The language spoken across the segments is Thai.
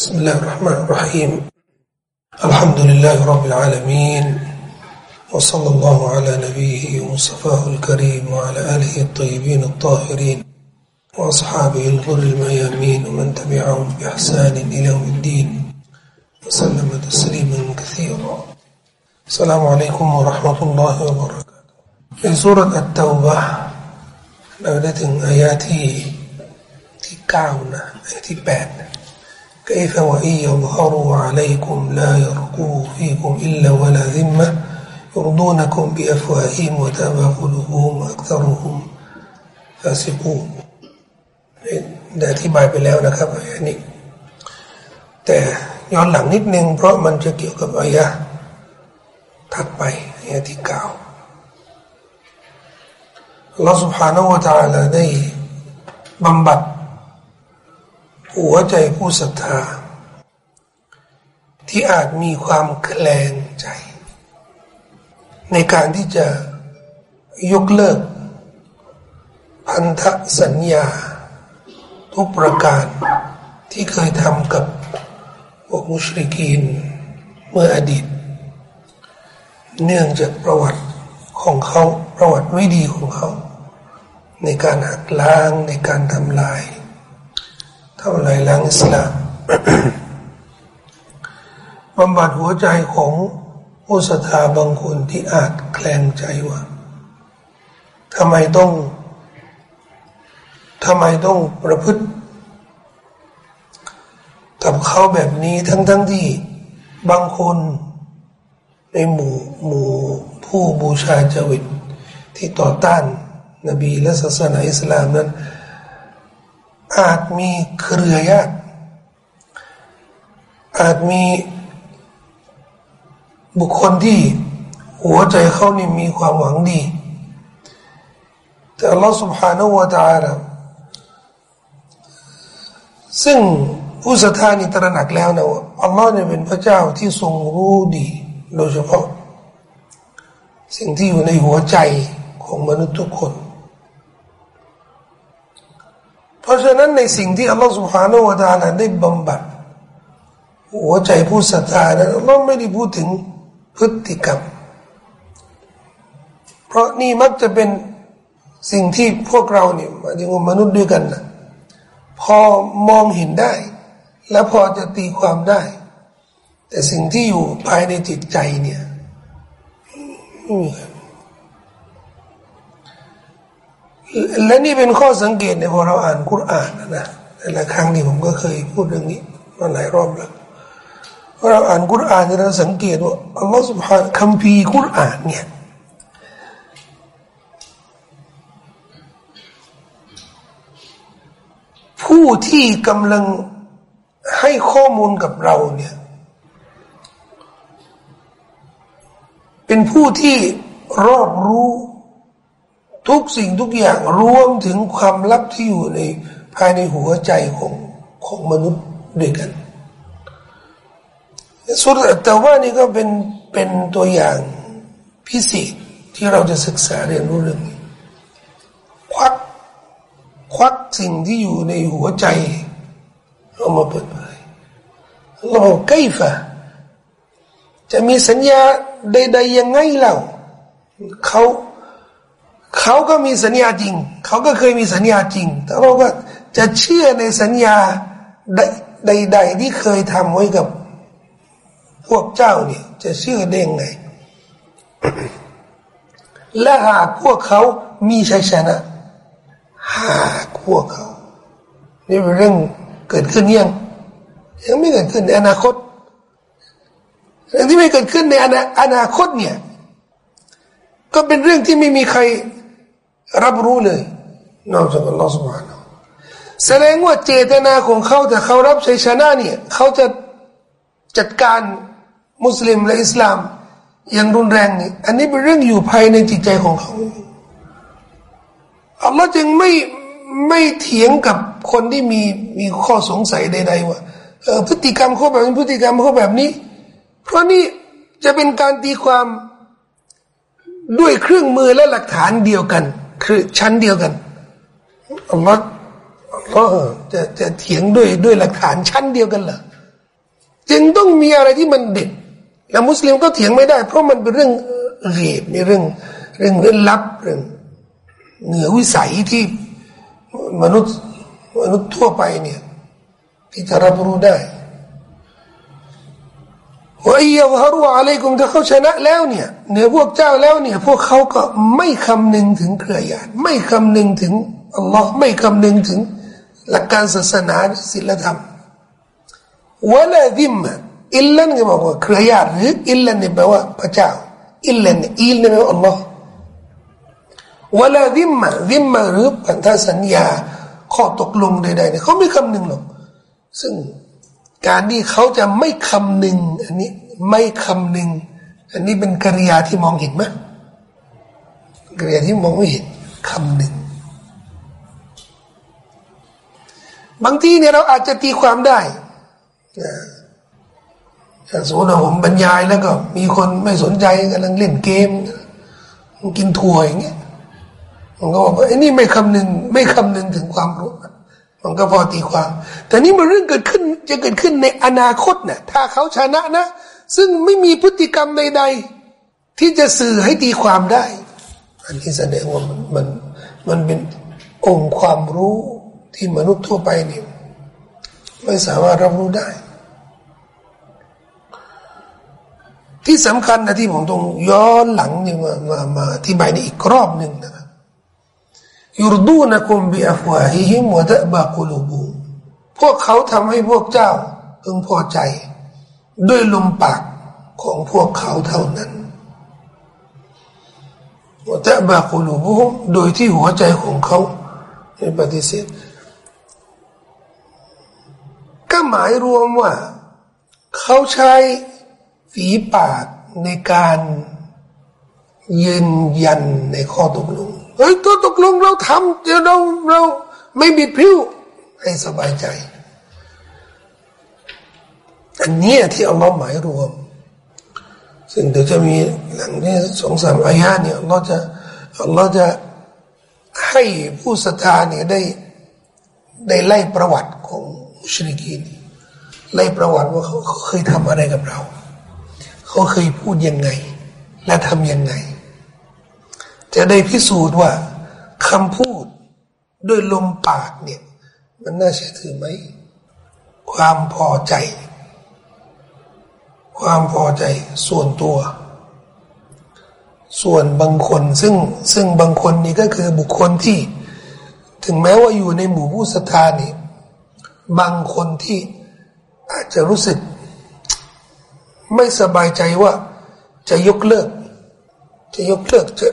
بسم الله الرحمن الرحيم الحمد لله رب العالمين وصلى الله على نبيه ومصطفاه الكريم وعلى آله الطيبين الطاهرين وأصحابه الغر الميامين ومن تبعهم بإحسان إلى يوم الدين وسلم تسليما كثيرا السلام عليكم ورحمة الله وبركاته في سورة التوبة เราได้ถึงอายะที่ที่เก้านะอายะที่แปด كيف وإن يظهروا عليكم لا يرقوا فيكم إلا ولا ذمة يرضونكم بأفواههم وتابى قلوبهم وأكثرهم فاسقون ได้อธิบายไปแล้วนะครับอายะนี้แต่ย้อนหลังนิดนึงเพราะมันจะเกี่ยวกับอายะถัดไปอายะที่เก้า Allah سبحانه และ تعالى ได้บำบัด หัวใจผู้ศรัทธา ที่อาจมีความแคลงใจ ในการที่จะยกเลิก พันธสัญญา ทุกประการที่เคยทำกับพวกมุชริกีนเมื่ออดีต เนื่องจากประวัติของเขาประวัติไม่ดีของเขา ในการหักล้างในการทำลาย ทำลายล้างอิสลามบำบัดหัวใจของผู้ศรัทธาบางคนที่อาจแคลงใจว่าทำไมต้องทำไมต้องประพฤติกับเขาแบบนี้ทั้งทั้งที่บางคนในหมู่หมู่ผู้บูชาจวิตที่ต่อต้านนบีและศาสนาอิสลามนั้น อาจมีเครือญาติอาจมีบุคคลที่หัวใจเขานี่มีความหวังดี แต่อัลลอฮฺ سبحانه และ تعالى ซึ่งผู้ศรัทธานี่ตระหนักแล้วนะว่าอัลลอฮ์เนี่ยเป็นพระเจ้าที่ทรงรู้ดี โดยเฉพาะ สิ่งที่อยู่ในหัวใจของมนุษย์ทุกคน ฉะนั้นในสิ่งที่อัลลอฮฺสุบฮานุาอัลลอได้บำบัดหัวใจผู้ศรัทธานันเราไม่ได้พูดถึงพฤติกรรม เพราะนี่มักจะเป็นสิ่งที่พวกเราเนี่ยมาถึงมนุษย์ด้วยกันนะพอมองเห็นได้ และพอจะตีความได้ แต่สิ่งที่อยู่ภายในจิตใจเนี่ยไม่มีคร และนี่เป็นข้อสังเกตในพอเราอ่านคุรานนะแต่ละครั้งนี่ผมก็เคยพูดเรื่องนี้มาหลายรอบแล้วพอเราอ่านคุรานเราสังเกตว่าอัลลอฮฺสุบฮานคัมภีร์คุรานเนี่ยผู้ที่กำลังให้ข้อมูลกับเราเนี่ยเป็นผู้ที่รอบรู้ ทุกสิ่งทุกอย่างรวมถึงความลับที่อยู่ในภายในหัวใจของของมนุษย์ด้วยกันสุดแต่ว่านี่ก็เป็นเป็นตัวอย่างพิเศษที่เราจะศึกษาเรียนรู้เรื่องนี้ควักควักสิ่งที่อยู่ในหัวใจเอามาเปิดเผยเราบอกไกฟะจะมีสัญญาใดๆยังไงเล่าเขา เขาก็มีสัญญาจริง เขาก็เคยมีสัญญาจริง แต่เราก็จะเชื่อในสัญญาใดๆที่เคยทำไว้กับ พวกเจ้าเนี่ย จะเชื่อได้ยังไง และหากพวกเขามีชัยชนะ หากพวกเขา นี่เป็นเรื่องเกิดขึ้นยังยังไม่เกิดขึ้นในอนาคตเรื่องที่ไม่เกิดขึ้นในอนาอนาคตเนี่ย ก็เป็นเรื่องที่ไม่มีใคร รับรู้เลยนอกจากอัลลอฮฺสุบฮานาแสดงว่าเจตนาของเขาแต่เขารับชัยชนะเนี่ยเขาจะจัดการมุสลิมและอิสลามอย่างรุนแรงนี่อันนี้เป็นเรื่องอยู่ภายในจิตใจของเขาอัลลอฮ์จึงไม่ไม่เถียงกับคนที่มีมีข้อสงสัยใดๆว่าออพฤติกรรมเขาแบบนี้พฤติกรรมเขาแบบนี้ เพราะนี่จะเป็นการตีความด้วยเครื่องมือและหลักฐานเดียวกัน คือชั้นเดียวกันอัลลอฮ์อจะจะเถียงด้วยด้วยหลักฐานชั้นเดียวกันเหรอจึงต้องมีอะไรที่มันเด็ดแล้วมุสลิมก็เถียงไม่ได้ เพราะมันเป็นเรื่องเรียบในเรื่องเรื่องเรื่องลับเรื่องเหนือวิสัยที่มนุษย์มนุษย์ทั่วไปเนี่ยที่จะรับรู้ได้ ว่าอียฮารุอะลัยกุมถ้าเขาชนะแล้วเนี่ยเหนือพวกเจ้าแล้วเนี่ย พวกเขาก็ไม่คำนึงถึงเครือญาติไม่คำนึงถึงอัลลอฮ์ไม่คำนึงถึงหลักการศาสนาศีลธรรมวะลาดิมอิลลันก็บอกว่าเครือญาติหรืออิลลันเนี่ยแปลว่าพระเจ้าอิลลันอิลเนี่ยแปลว่าอัลลอฮ์วะลาดิมดิมหรือพันธสัญญา ข้อตกลงใดๆเนี่ยเขาไม่คำนึงหรอกซึ่ง การที่เขาจะไม่คำนึง อันนี้ไม่คำนึง อันนี้เป็นกริยาที่มองเห็นไหมกริยาที่มองไม่เห็นคำนึงบางทีเนี่ยเราอาจจะตีความได้สมมติว่าผมบรรยายแล้วก็ มีคนไม่สนใจกำลังเล่นเกมกินถั่วอย่างเงี้ยมันก็บอกว่าไอ้นี่ไม่คำนึง ไม่คำนึงถึงความรู้ มันก็พอตีความ แต่นี่มันเรื่องเกิดขึ้นจะเกิดขึ้นในอนาคตนะ่ะถ้าเขาชนะนะ ซึ่งไม่มีพฤติกรรมใด ๆ ที่จะสื่อให้ตีความได้ อันนี้แสดงว่ามันมันมันเป็นองค์ความรู้ที่มนุษย์ทั่วไปนี่ไม่สามารถรับรู้ได้ ที่สำคัญนะที่ผมต้องย้อนหลังนี่มามามาอธิบายในอีกรอบหนึ่งนะ ยุรดูนะคุมบิอัฟวาฮิฮิมวะตะบะกุลูบูพวกเขาทำให้พวกเจ้าพึงพอใจ ด้วยลมปากของพวกเขาเท่านั้นวะตะบะกุลูบูโดยที่หัวใจของเขาปฏิเสธก็หมายรวมว่า เขาใช้ฝีปากในการยืนยันในข้อตกลง เฮ้ยตัวตกลงเราทำเดี๋ยวเราเราไม่บิดพิ้วให้สบายใจ อันนี้ที่อัลลอฮ์หมายรวม ซึ่งเดี๋ยวจะมีหลังนี้สองสามอายะเนี่ยอัลลอฮ์จะอัลลอฮ์จะให้ผู้ศรัทธาเนี่ยได้ได้ไล่ประวัติของมุชริกีนไล่ประวัติว่าเขาเคยทำอะไรกับเรา เขาเคยพูดยังไง และทำยังไง จะได้พิสูจน์ว่าคำพูดด้วยลมปากเนี่ย มันน่าเชื่อถือไหม ความพอใจ ความพอใจส่วนตัว ส่วนบางคนซึ่งซึ่งบางคนนี่ก็คือบุคคลที่ ถึงแม้ว่าอยู่ในหมู่ผู้ศรัทธานี่บางคนที่อาจจะรู้สึก ไม่สบายใจว่าจะยกเลิก จะยกเลิกจะ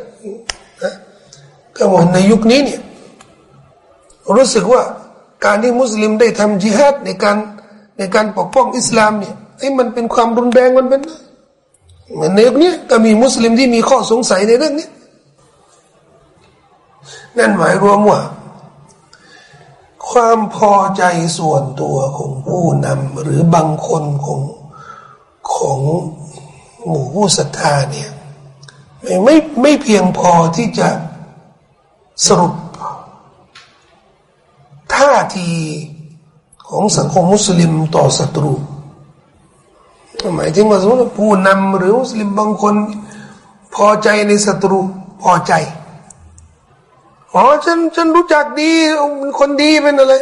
ก็เหมือนในยุคนี้เนี่ยรู้สึกว่าการที่มุสลิมได้ทำจิฮัดในการในการปกป้องอิสลามเนี่ยไอ้มันเป็นความรุนแรงมันเป็นเหมือนในยุคนี้ก็มีมุสลิมที่มีข้อสงสัยในเรื่องนี้นั่นหมายรวมว่า ความพอใจส่วนตัวของผู้นำหรือบางคนของของหมู่ผู้ศรัทธาเนี่ย ไม่ไม่เพียงพอที่จะสรุปท่าทีของสังคมมุสลิมต่อศัตรูหมายถึงว่าสมมติผู้นำหรือมุสลิมบางคน พอใจในศัตรูพอใจอ๋อฉันฉันรู้จักดีเป็นคนดีเป็นอะไร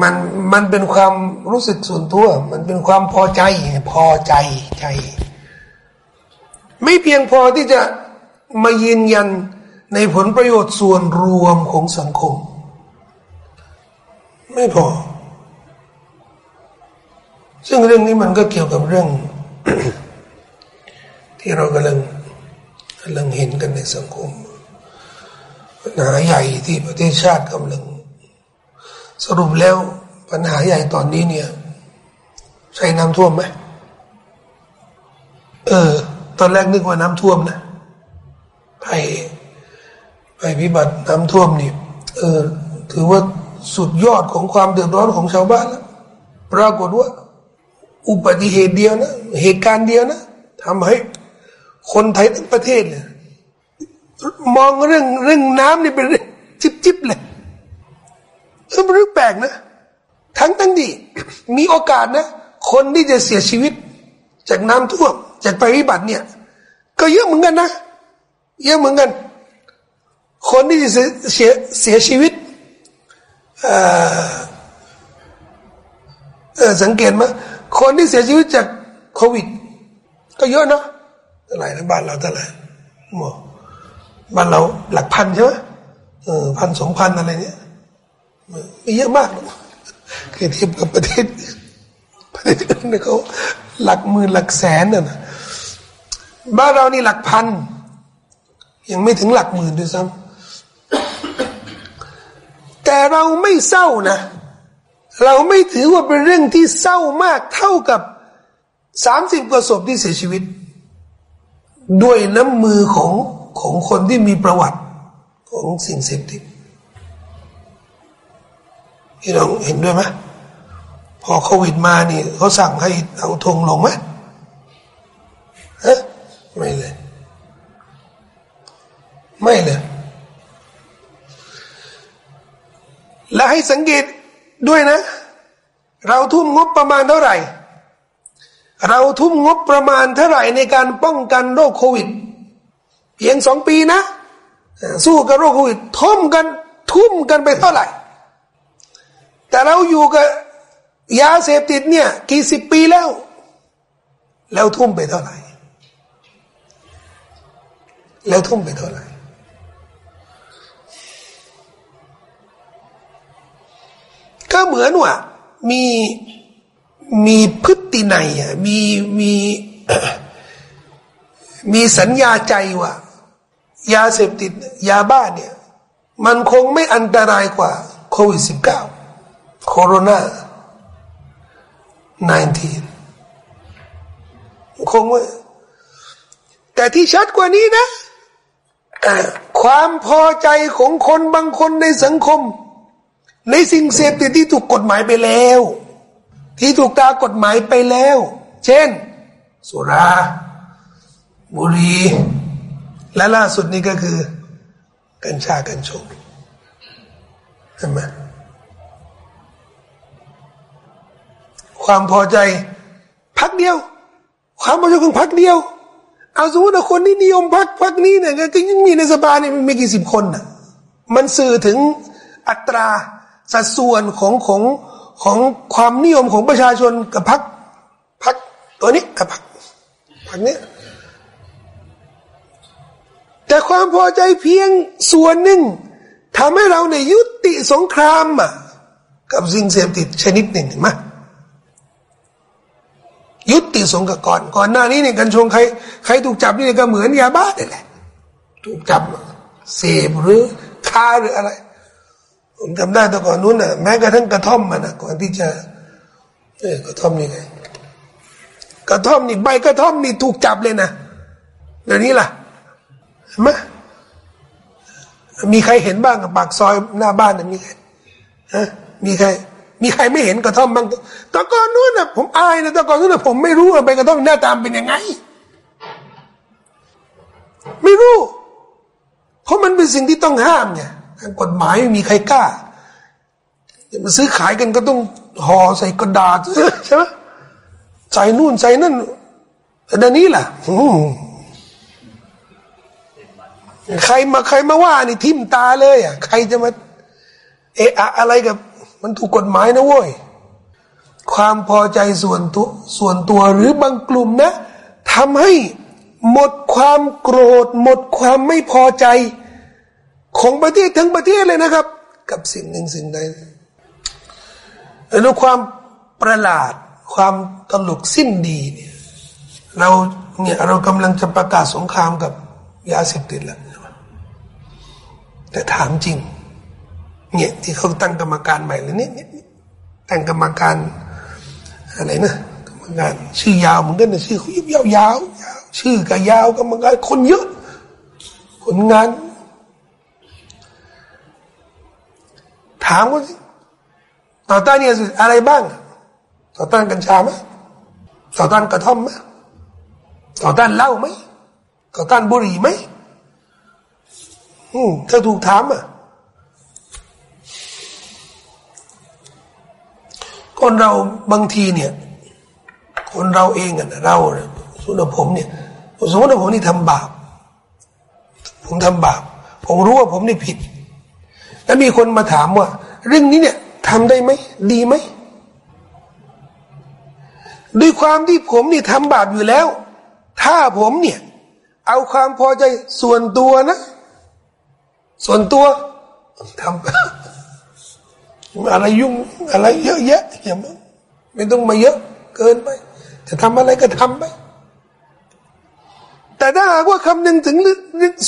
มันมันเป็นความรู้สึกส่วนตัว มันเป็นความพอใจ พอใจใจ ไม่เพียงพอที่จะมายืนยันในผลประโยชน์ส่วนรวมของสังคม ไม่พอ ซึ่งเรื่องนี้มันก็เกี่ยวกับเรื่อง ที่เรากำลังกำลังเห็นกันในสังคมปัญหาใหญ่ที่ประเทศชาติกำลัง สรุปแล้วปัญหาใหญ่ตอนนี้เนี่ย ใช่น้ำท่วมไหมเออ ตอนแรกนึกว่าน้ำท่วมนะภัยภัยพิบัติน้ำท่วมนี่เออถือว่าสุดยอดของความเดือดร้อนของชาวบ้านแล้วปรากฏว่า อุบัติเหตุเดียวนะเหตุการณ์เดียวนะทำให้คนไทยทั้งประเทศเลยมองเรื่องเรื่องน้ำนี่เป็นจิบจิบเลยเออเป็นเรื่องแปลกนะ ทั้งทั้งดี มีโอกาสนะ คนที่จะเสียชีวิตจากน้ำท่วม จากภัยพิบัติเนี่ย ก็เยอะเหมือนกันนะ เยอะเหมือนกัน คนที่เสียเสียชีวิตสังเกตไหมคนที่เสียชีวิตจากโควิด ก็เยอะเนาะเท่าไหร่นะบ้านเราเท่าไหร่หมอบ้านเราหลักพันใช่ไหมเออพันสองพันอะไรเนี่ยม่เยอะมากคือเทียบกับประเทศประเทศอื่นเนี่ยเขาหลักหมื่นหลักแสนน่ะ บ้านเรานี่หลักพัน ยังไม่ถึงหลักหมื่นด้วยซ้ำแต่เราไม่เศร้านะ เราไม่ถือว่าเป็นเรื่องที่เศร้ามากเท่ากับสามสิบกว่าศพที่เสียชีวิต ด้วยน้ำมือของของคนที่มีประวัติของสิ่งเสพติดพี่น้องเห็นด้วยไหมพอโควิดมานี่เขาสั่งให้เอาธงลงไหมฮะ ไม่เลย ไม่เลยและให้สังเกตด้วยนะ เราทุ่มงบประมาณเท่าไหร่ เราทุ่มงบประมาณเท่าไหร่ในการป้องกันโรคโควิด เพียงสองปีนะ สู้กับโรคโควิดทุ่มกันทุ่มกันไปเท่าไหร่ แต่เราอยู่กับยาเสพติดเนี่ย กี่สิบปีแล้ว แล้วทุ่มไปเท่าไหร่ แล้วทุ่มไปเท่าไหร่ก็เหมือนว่ามีมีพฤตินัยอะมีมีมีสัญญาใจว่ายาเสพติดยาบ้าเนี่ย มันคงไม่อันตรายกว่าโควิด -19 โคโรนา19คงว่าแต่ที่ชัดกว่านี้นะ ความพอใจของคนบางคนในสังคม ในสิ่งเสพติดที่ถูกกฎหมายไปแล้ว ที่ถูกตากฎหมายไปแล้ว เช่น สุรา บุรี และล่าสุดนี้ก็คือ กัญชากัญชงเห็นไหมความพอใจพักเดียว ความพอใจของพักเดียว เอาสมมติคนที่นิยมพักพักนี้เนี่ยก็ยังมีในสภาเนี่ยไม่กี่สิบคนน่ะมันสื่อถึงอัตราสัดส่วนของของของความนิยมของประชาชนกับพักพักตัวนี้กับพักพักนี้แต่ความพอใจเพียงส่วนหนึ่งทำให้เราเนี่ยยุติสงครามอะกับสิ่งเสพติดชนิดหนึ่งมยุ ติสงครามก่อน ก่อนหน้านี้เนี่ยกัญชงใครใครถูกจับนี่ก็เหมือนยาบ้านี่แหละถูกจับเสพหรือค้าหรืออะไร ผมจำได้แต่ก่อนนู้นน่ะแม้กระทั่งกระท่อมมันนะก่อนที่จะเออกระท่อมนี่ไงกระท่อมนี่ใบกระท่อมนี่ถูกจับเลยนะเดี๋ยวนี้ล่ะเห็นไหมมีใครเห็นบ้างกับปากซอยหน้าบ้านน่ะมีใครฮะมีใคร มีใครไม่เห็นกระท่อมบ้างต่ก่อนนู้นน่ะผมอายนะต่ก่อนนู้นน่ะผมไม่รู้ว่าใบกระท่อมหน้าตามเป็นยังไง ไม่รู้ เพราะมันเป็นสิ่งที่ต้องห้ามไงทางกฎหมายไม่มีใครกล้าจะมาซื้อขายกันก็ต้องห่อใส่กระดาษใช่ไหมใส่นู่นใส่นั่นแต่ดี๋ยวนี้ล่ะใครมาใครมาว่านี่ทิมตาเลยอะ ใครจะมา เอะอะอะไรกับ มันถูกกฎหมายนะเว้ยความพอใจส่วนตัวส่วนตัวหรือบางกลุ่มนะทำให้หมดความโกรธ หมดความไม่พอใจ ของประเทศทั้งประเทศเลยนะครับ กับสิ่งหนึ่งสิ่งใดแล้วความประหลาด ความตลกสิ้นดีเนี่ยเราเนี่ยเรากำลังจะประกาศสงครามกับยาเสพติดแล้วแต่ถามจริง เนี่ยที่เขาตั้งกรรมการใหม่เลยเนี่ยตั้งกรรมการอะไรนะกรรมการชื่อยาวเหมือนกันนะชื่อเขายิบยาวยาว ชื่อก็ยาวกรรมการคนเยอะ ผลงาน ถามว่าต่อต้านเนี่ยอะไรบ้าง ต่อต้านกัญชาไหมต่อต้านกระท่อมไหมต่อต้านเหล้าไหมต่อต้านบุหรี่ไหมอืมถ้าถูกถามอะ คนเราบางทีเนี่ย คนเราเองอะเราสมมติผมเนี่ยสมมติผมนี่ทำบาป ผมทำบาป ผมรู้ว่าผมนี่ผิด แล้วมีคนมาถามว่า เรื่องนี้เนี่ยทำได้ไหมดีไหมด้วยความที่ผมนี่ทำบาปอยู่แล้ว ถ้าผมเนี่ย เอาความพอใจส่วนตัวนะ ส่วนตัวทำ อะไรยุ่งอะไรเยอะแยะอย่าไม่ต้องมาเยอะเกินไป จะทำอะไรก็ทำไป แต่ถ้าหากว่าคำนึงถึง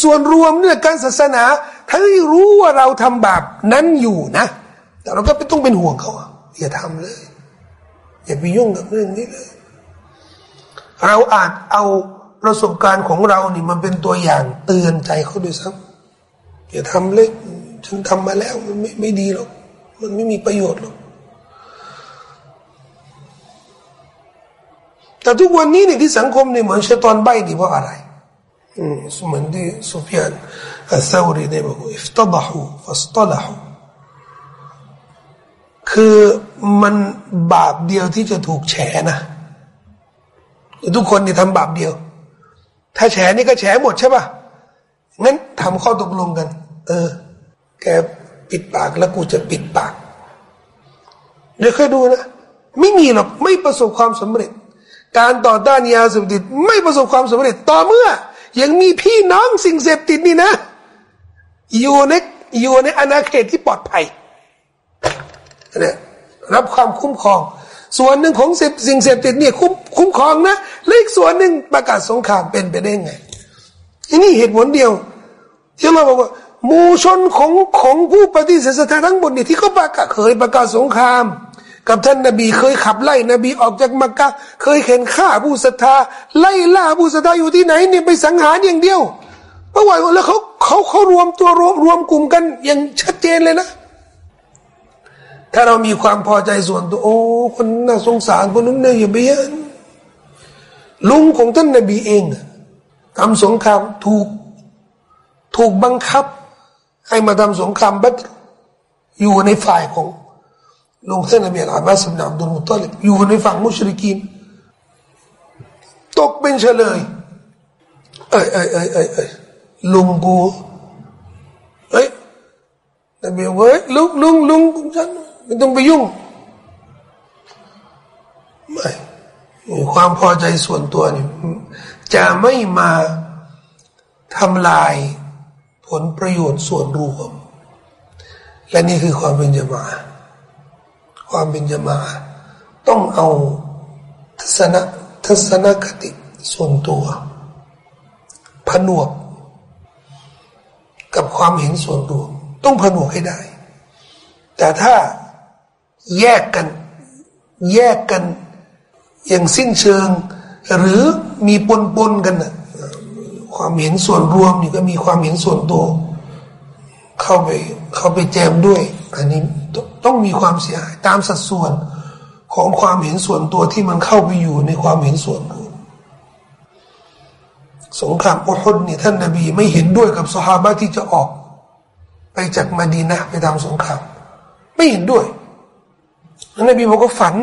ส่วนรวมเนี่ยการศาสนาถ้ารู้ว่าเราทำบาปนั้นอยู่นะ แต่เราก็ไม่ต้องเป็นห่วงเขาอย่าทำเลย อย่าไปยุ่งกับเรื่องนี้เลย เราอาจเอาประสบการณ์ของเรานี่มันเป็นตัวอย่างเตือนใจเขาด้วยซ้ำอย่าทำเลยฉันทำมาแล้วมันไม่ไม่ดีหรอก มันไม่มีประโยชน์หรอกแต่ทุกวันนี้เนี่ยที่สังคมเนี่ยเหมือนเชตอนใบดีเพราะอะไรอืมเหมือนที่สุฟยานอัลซารีเนี่ยบอกว่าอิฟตดะฮูฟัสตลหูคือมันบาปเดียวที่จะถูกแฉนะทุกคนนี่ทำบาปเดียว ถ้าแฉนี่ก็แฉหมดใช่ป่ะงั้นทำข้อตกลงกัน เออ แก ปิดปากแล้วกูจะปิดปาก เดี๋ยวค่อยดูนะ ไม่มีหรอกไม่ประสบความสำเร็จ การต่อต้านยาเสพติดไม่ประสบความสำเร็จต่อเมื่อ ยังมีพี่น้องสิ่งเสพติดนี่นะ อยู่ในอยู่ในอาณาเขตที่ปลอดภัยเนี่ยรับความคุ้มครอง ส่วนหนึ่งของสิ่งเสพติดเนี่ยคุ้มคุ้มครองนะและอีกส่วนหนึ่งประกาศสงครามเป็นไปได้ไงอันี่เหตุผลเดียวที่เราบอกว่า มูชนของของผู้ปฏิเสธศรัทธาทั้งหมดเนี่ยที่เขาประกาศเคยประกาศสงคราม กับท่านนบีเคยขับไล่นบีออกจากมักกะเคยเข็นฆ่าผู้ศรัทธาไล่ล่าผู้ศรัทธาอยู่ที่ไหนเนี่ยไปสังหารอย่างเดียวเพราะว่าแล้วเขาเขาเขารวมตัวรวมรวมกลุ่มกันอย่างชัดเจนเลยนะ ถ้าเรามีความพอใจส่วนตัวโอ้คนน่าสงสารคนนั้นเนี่ยอย่าไปยันลุงของท่านนบีเองทำสงครามถูกถูกบังคับ ให้มาทำสงครามบัตอยู่ในฝ่ายของลุงท่านนบีอัลบาสบินอับดุลมุตตลิบอยู่ในฝั่งมุชริกีนตกเป็นเฉลยเอ้ยเอ้ยเอ้ยเอ้ยเอ้ยลุงกูเอ้ยนบีเฮ้ยลุงลุงลุงฉันไม่ต้องไปยุ่งไม่ความพอใจส่วนตัวนี่จะไม่มาทำลาย ผลประโยชน์ส่วนรวม และนี่คือความเป็นจมาความเป็นจมาต้องเอาทัศนทัศนคติส่วนตัว ผนวก กับความเห็นส่วนรวม ต้องผนวกให้ได้ แต่ถ้าแยกกัน แยกกัน อย่างสิ้นเชิง หรือมีปนปนกันนะ ความเห็นส่วนรวมนี่ก็มีความเห็นส่วนตัวเข้าไปเข้าไปแจมด้วย อันนี้ต้องมีความเสียหายตามสัดส่วนของความเห็นส่วนตัวที่มันเข้าไปอยู่ในความเห็นส่วนรวมสงครามอุฮุดนี่ท่านนบีไม่เห็นด้วยกับสหาบะที่จะออก ไปจากมาดีนะไปทำสงคราม ไม่เห็นด้วยท่านนบีบอกว่าฝัน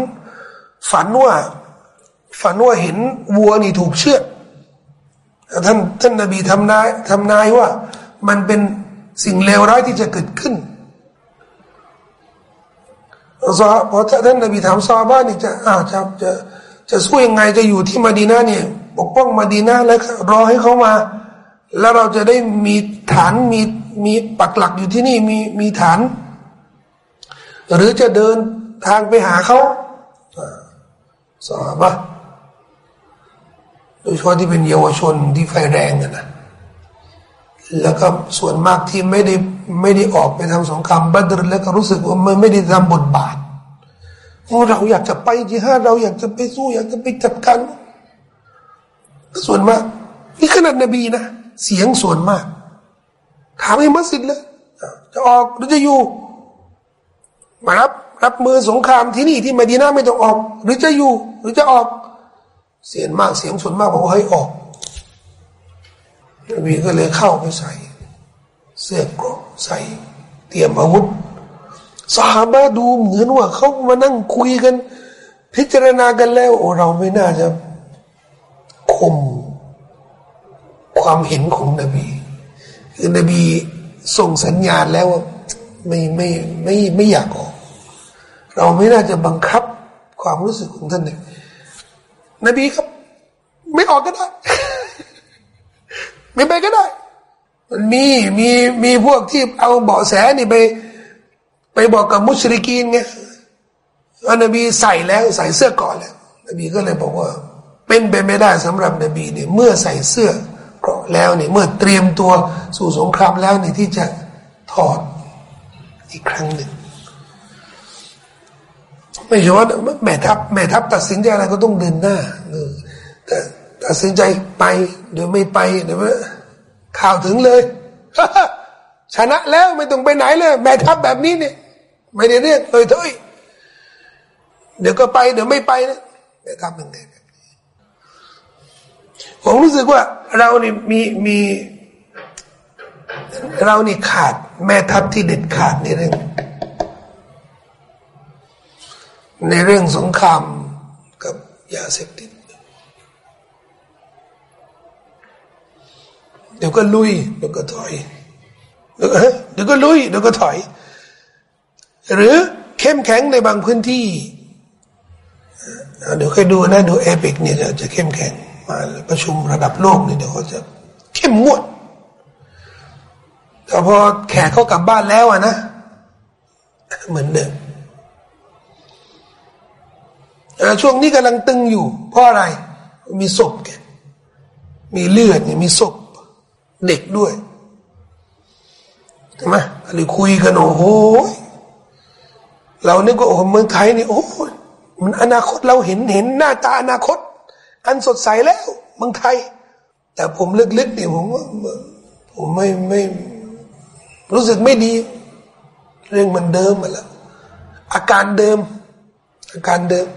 ฝันว่าฝันว่าเห็นวัวนี่ถูกเชือด ท่านท่านนบีทำนายทำนายว่า มันเป็นสิ่งเลวร้ายที่จะเกิดขึ้นซอพอท่านนบีถามซาบ้านนี่จะอาจะจะจะสู้ยังไงจะอยู่ที่มาดีนาเนี่ยปกป้องมาดีนาแล้วรอให้เขามา แล้วเราจะได้มีฐานมีมีปักหลักอยู่ที่นี่มีมีฐาน หรือจะเดินทางไปหาเขาสาบะโดยเฉพาะที่เป็นเยาวชนที่ไฟแรงนะแล้วก็ส่วนมากที่ไม่ได้ไม่ได้ออกไปทำสงครามบัตรแล้วก็รู้สึกว่ามันไม่ได้ทำบทบาทเราอยากจะไปจิฮาดเราอยากจะไปสู้ อยากจะไปจัดการส่วนมากนี่ขนาดนบีนะเสียงส่วนมาก ถามให้มัสยิดเลยจะออกหรือจะอยู่มารับรับมือสงครามที่นี่ที่มาดีนาไม่ต้องออก หรือจะอยู่ หรือจะออก เสียงมากเสียงส่วนมากบอกว่าให้ออกนบีก็เลยเข้าไปใส่ เสื้อกรอกใส่เตรียมอาวุธสหาบะดูเหมือนว่าเขามานั่งคุยกัน พิจารณากันแล้วโอ้เราไม่น่าจะคมความเห็นของนบี คือนบีส่งสัญญาณแล้วว่าไม่ไม่ไม่ไม่อยากออก เราไม่น่าจะบังคับความรู้สึกของท่านเลย นบีครับ ไม่ออกก็ได้ไม่ไปก็ได้ มันมีมีมีพวกที่เอาเบาะแสนี่ไป ไปบอกกับมุชริกีนไงว่านบีใส่แล้วใส่เสื้อก่อนแล้ว นบีก็เลยบอกว่า เป็นไปไม่ได้สำหรับนบีเนี่ยเมื่อใส่เสื้อเกราะแล้วเนี่ยเมื่อเตรียมตัวสู่สงครามแล้วเนี่ยที่จะถอดอีกครั้งหนึ่ง ไม่ใช่ว่าแม่ทัพแม่ทัพตัดสินใจอะไรก็ต้องเดินหน้าแต่ตัดสินใจไปเดี๋ยวไม่ไปเดี๋ยวข่าวถึงเลยชนะแล้วไม่ต้องไปไหนเลย แม่ทัพแบบนี้เนี่ย ไม่ได้เรียกเลยเฮ้ยเดี๋ยวก็ไปเดี๋ยวไม่ไปนะแม่ทัพเป็นไงผมรู้สึกว่าเรานี่มีมี เรานี่ขาด แม่ทัพที่เด็ดขาดในเรื่อง ในเรื่องสงครามกับยาเสพติด เดี๋ยวก็ลุย เดี๋ยวก็ถอย เดี๋ยวก็ลุย เดี๋ยวก็ถอย หรือเข้มแข็งในบางพื้นที่ เดี๋ยวค่อยดูนะดูเอพิกเนี่ยจะเข้มแข็งมาประชุมระดับโลกเนี่ยเดี๋ยวเขาจะเข้มงวดแต่พอแขกเขากลับบ้านแล้วอะนะ เหมือนเดิม ช่วงนี้กำลังตึงอยู่ เพราะอะไร มีศพแกมีเลือดเนี่ยมีศพเด็กด้วยใช่ไหมอะไรคุยกันโอ้โหเรานี่ก็โอ้เมืองไทยนี่โอ้มันอนาคตเราเห็นเห็นหน้าตาอนาคต อันสดใสแล้วเมืองไทย แต่ผมลึกๆเนี่ยผมว่าผมไม่ไม่รู้สึกไม่ดี เรื่องมันเดิมมาแล้วอาการเดิม อาการเดิม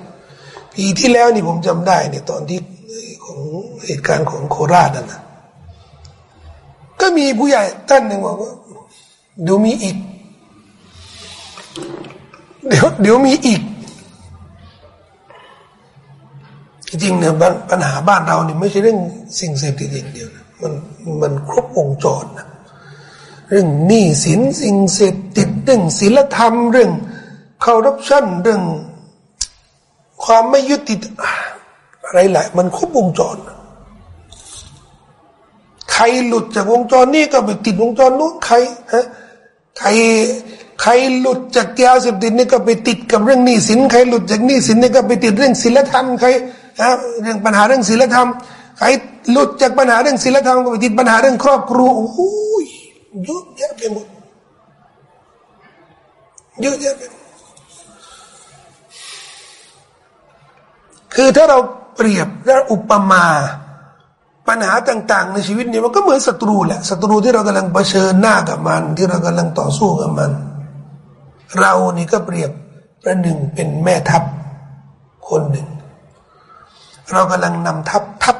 ปีที่แล้วนี่ผมจำได้เนี่ยตอนที่ของเหตุการณ์ของโคราชนั่นนะก็มีผู้ใหญ่ท่านหนึ่งบอกว่าเดี๋ยวมีอีก เดี๋ยวเดี๋ยวมีอีก จริงเนี่ยปัญหาบ้านเราเนี่ยไม่ใช่เรื่องสิ่งเสพติดอย่างเดียวนะมันมันครบวงจรนะเรื่องหนี้สินสิ่งเสพติดเรื่องศีลธรรมเรื่องคอร์รัปชันเรื่อง ความไม่ยุติอะไรหละมันครบวงจร ใครหลุดจากวงจรนี้ก็ไปติดวงจรนู้นใครฮะใครใครหลุดจากยาเสพติดนี่ก็ไปติดกับเรื่องหนี้สินใครหลุดจากหนี้สินนี่ก็ไปติดเรื่องศีลธรรมใครฮะเรื่องปัญหาเรื่องศีลธรรมใครหลุดจากปัญหาเรื่องศีลธรรมก็ไปติดปัญหาเรื่องครอบครัวโอ้ยเยอะแยะไปหมดเยอะแยะไปหมด คือถ้าเราเปรียบและอุปมาปัญหาต่าง ๆ ในชีวิตนี้มันก็เหมือนศัตรูแหละศัตรูที่เรากำลังเผชิญหน้ากับมัน ที่เรากำลังต่อสู้กับมัน เรานี่ก็เปรียบประหนึ่งเป็นแม่ทัพคนหนึ่ง เรากำลังนำทัพทัพ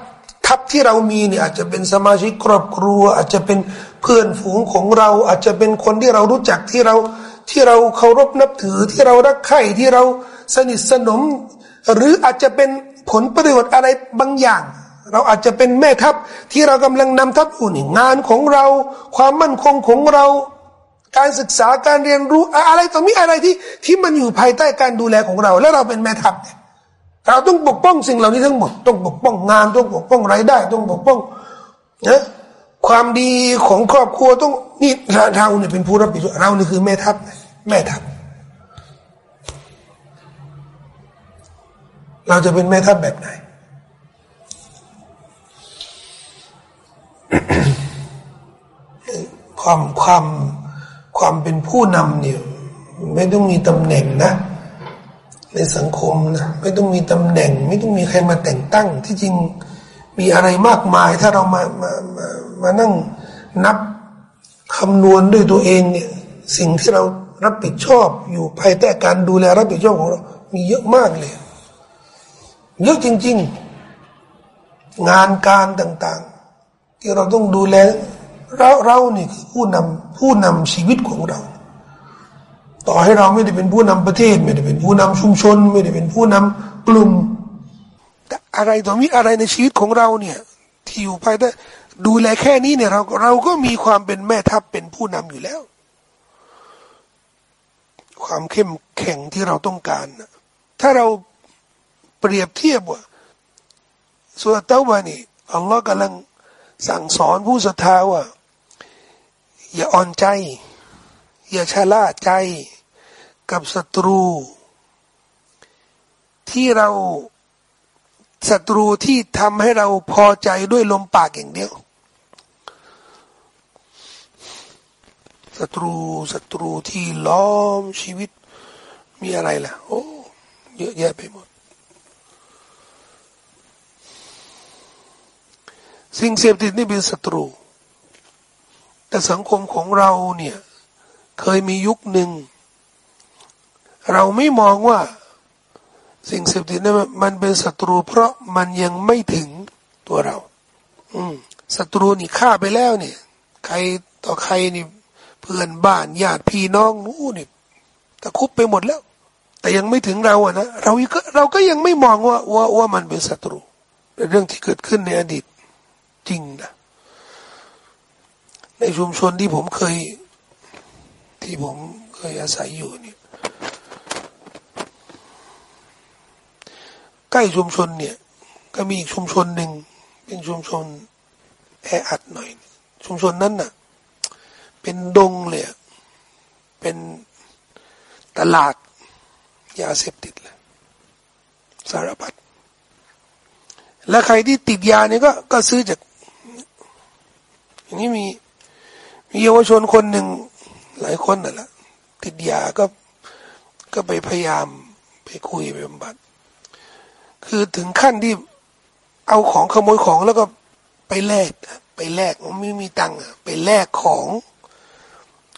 ทัพที่เรามีเนี่ยอาจจะเป็นสมาชิกครอบครัว อาจจะเป็นเพื่อนฝูงของเรา อาจจะเป็นคนที่เรารู้จักที่เราที่เราเคารพนับถือที่เรารักใคร่ที่เราสนิทสนม หรืออาจจะเป็นผลประโยชน์อะไรบางอย่าง เราอาจจะเป็นแม่ทัพที่เรากำลังนำทัพอยู่นี่งานของเรา ความมั่นคงของเรา การศึกษาการเรียนรู้อะไรตรงนี้อะไรที่ที่มันอยู่ภายใต้การดูแลของเรา และเราเป็นแม่ทัพเนี่ยเราต้องปกป้องสิ่งเหล่านี้ทั้งหมดต้องปกป้องงานต้องปกป้องรายได้ต้องปกป้องนะความดีของครอบครัวต้องนี่เราเนี่ยเป็นผู้รับผิดชอบเรานี่คือแม่ทัพแม่ทัพ เราจะเป็นแม่ทัพแบบไหน ความความความเป็นผู้นำเนี่ยไม่ต้องมีตำแหน่งนะ ในสังคมนะไม่ต้องมีตำแหน่ง ไม่ต้องมีใครมาแต่งตั้ง ที่จริงมีอะไรมากมาย ถ้าเรามามามามานั่งนับคำนวณด้วยตัวเองเนี่ยสิ่งที่เรารับผิดชอบอยู่ภายใต้การดูแลรับผิดชอบของเรา มีเยอะมากเลย เยอะจริง ๆ งานการต่าง ๆ ที่เราต้องดูแลเราเรานี่คือผู้นำผู้นำชีวิตของเรา ต่อให้เราไม่ได้เป็นผู้นำประเทศ ไม่ได้เป็นผู้นำชุมชน ไม่ได้เป็นผู้นำกลุ่มแต่อะไรตัวมีอะไรในชีวิตของเราเนี่ย ที่อยู่ภายใต้ดูแลแค่นี้เนี่ยเราเราก็มีความเป็นแม่ทัพเป็นผู้นำอยู่แล้ว ความเข้มแข็งที่เราต้องการ ถ้าเรา เปรียบเทียบว่าสุลตาวานี่อัลลอฮ์กำลังสั่งสอนผู้ศรัทธาว่า อย่าอ่อนใจ อย่าชะล่าใจกับศัตรู ที่เราศัตรูที่ทำให้เราพอใจด้วยลมปากอย่างเดียวศัตรูศัตรูที่ล้อมชีวิตมีอะไรล่ะ โอ้เยอะแยะไปหมด สิ่งเสพติดนี่เป็นศัตรู แต่สังคมของเราเนี่ยเคยมียุคหนึ่ง เราไม่มองว่าสิ่งเสพติดนี่มันเป็นศัตรู เพราะมันยังไม่ถึงตัวเรา อืมศัตรูนี่ฆ่าไปแล้วเนี่ย ใครต่อใครนี่เพื่อนบ้านญาติพี่น้องนู้นี่ตะคุบไปหมดแล้ว แต่ยังไม่ถึงเราอะนะเราก็เราก็ยังไม่มองว่าว่าว่ามันเป็นศัตรูเป็นเรื่องที่เกิดขึ้นในอดีต จริงนะในชุมชนที่ผมเคย ที่ผมเคยอาศัยอยู่เนี่ยใกล้ชุมชนเนี่ย ก็มีอีกชุมชนหนึ่งเป็นชุมชนแออัดหน่อย ชุมชนนั้นน่ะ เป็นดงเลยเป็นตลาดยาเสพติดเลยสารพัดและใครที่ติดยาเนี่ยก็ก็ซื้อจาก อย่างนี้มีมีเยาวชนคนหนึ่งหลายคนน่ะละติดยาก็ก็ไปพยายามไปคุยไปบำบัด คือถึงขั้นที่เอาของขโมยของแล้วก็ไปแลกไปแลกไม่มีตังค์ไปแลกของ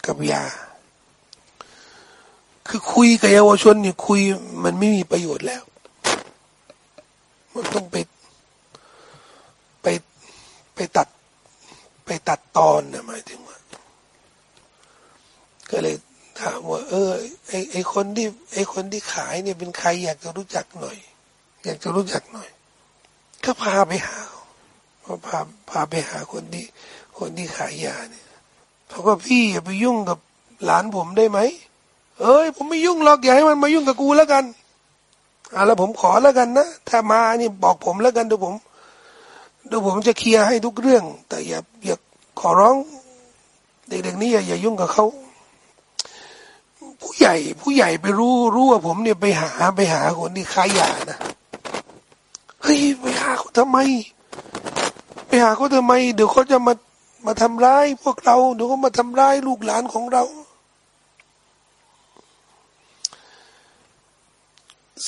กับยา คือคุยกับเยาวชนเนี่ยคุยมันไม่มีประโยชน์แล้ว มันต้องไปไปไปตัด ตัดตอนนะหมายถึงว่าก็เลยถามว่า เออไอไอคนที่ไอคนที่ขายเนี่ยเป็นใครอยากจะรู้จักหน่อย อยากจะรู้จักหน่อย ก็พาไปหาพาพาไปหาคนที่ คนที่ขายยาเนี่ยเขาก็พี่อย่าไปยุ่งกับหลานผมได้ไหมเอ้ย ผมไม่ยุ่งหรอกอย่าให้มันมายุ่งกับกูแล้วกันอ่าแล้วผมขอแล้วกันนะถ้ามานี่บอกผมแล้วกันเดี๋ยวผม ดี๋ยวผมจะเคลียร์ให้ทุกเรื่อง แต่อย่าอย่าขอร้อง เด็กๆนี้อย่าอย่ายุ่งกับเขาผู้ใหญ่ ผู้ใหญ่ไปรู้รู้ว่าผมเนี่ยไปหาไปหาคนที่ขายานะเฮ้ยไปหาเขาทำไม ไปหาเขาทำไม เดี๋ยวเขาจะมามาทำร้ายพวกเราเดี๋ยวก็มาทำร้ายลูกหลานของเรา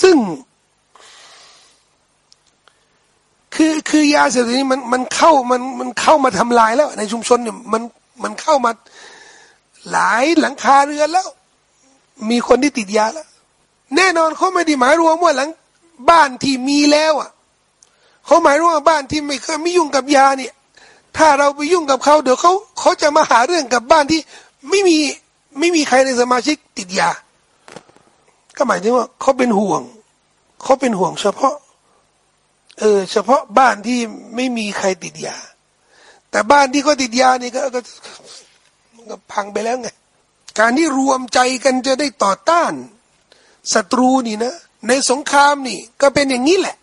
ซึ่ง คือคือยาเสพติดนี้มันมันเข้ามันมันเข้ามาทำลายแล้ว ในชุมชนเนี่ยมันมันเข้ามาหลายหลังคาเรือนแล้ว มีคนที่ติดยาแล้ว แน่นอนเขาไม่ได้หมายรวมว่าหลังบ้านที่มีแล้วอะเขาหมายรวมว่าบ้านที่ไม่เคยไม่ยุ่งกับยาเนี่ย ถ้าเราไปยุ่งกับเขาเดี๋ยวเขาเขาจะมาหาเรื่องกับบ้านที่ไม่มีไม่มีใครในสมาชิกติดยา ก็หมายถึงว่าเขาเป็นห่วงเขาเป็นห่วงเฉพาะ เออ เฉพาะบ้านที่ไม่มีใครติดยา แต่บ้านที่เขาติดยานี่ก็ก็ก็พังไปแล้วไง การที่รวมใจกันจะได้ต่อต้านศัตรูนี่นะ ในสงครามนี่ ก็เป็นอย่างนี้แหละ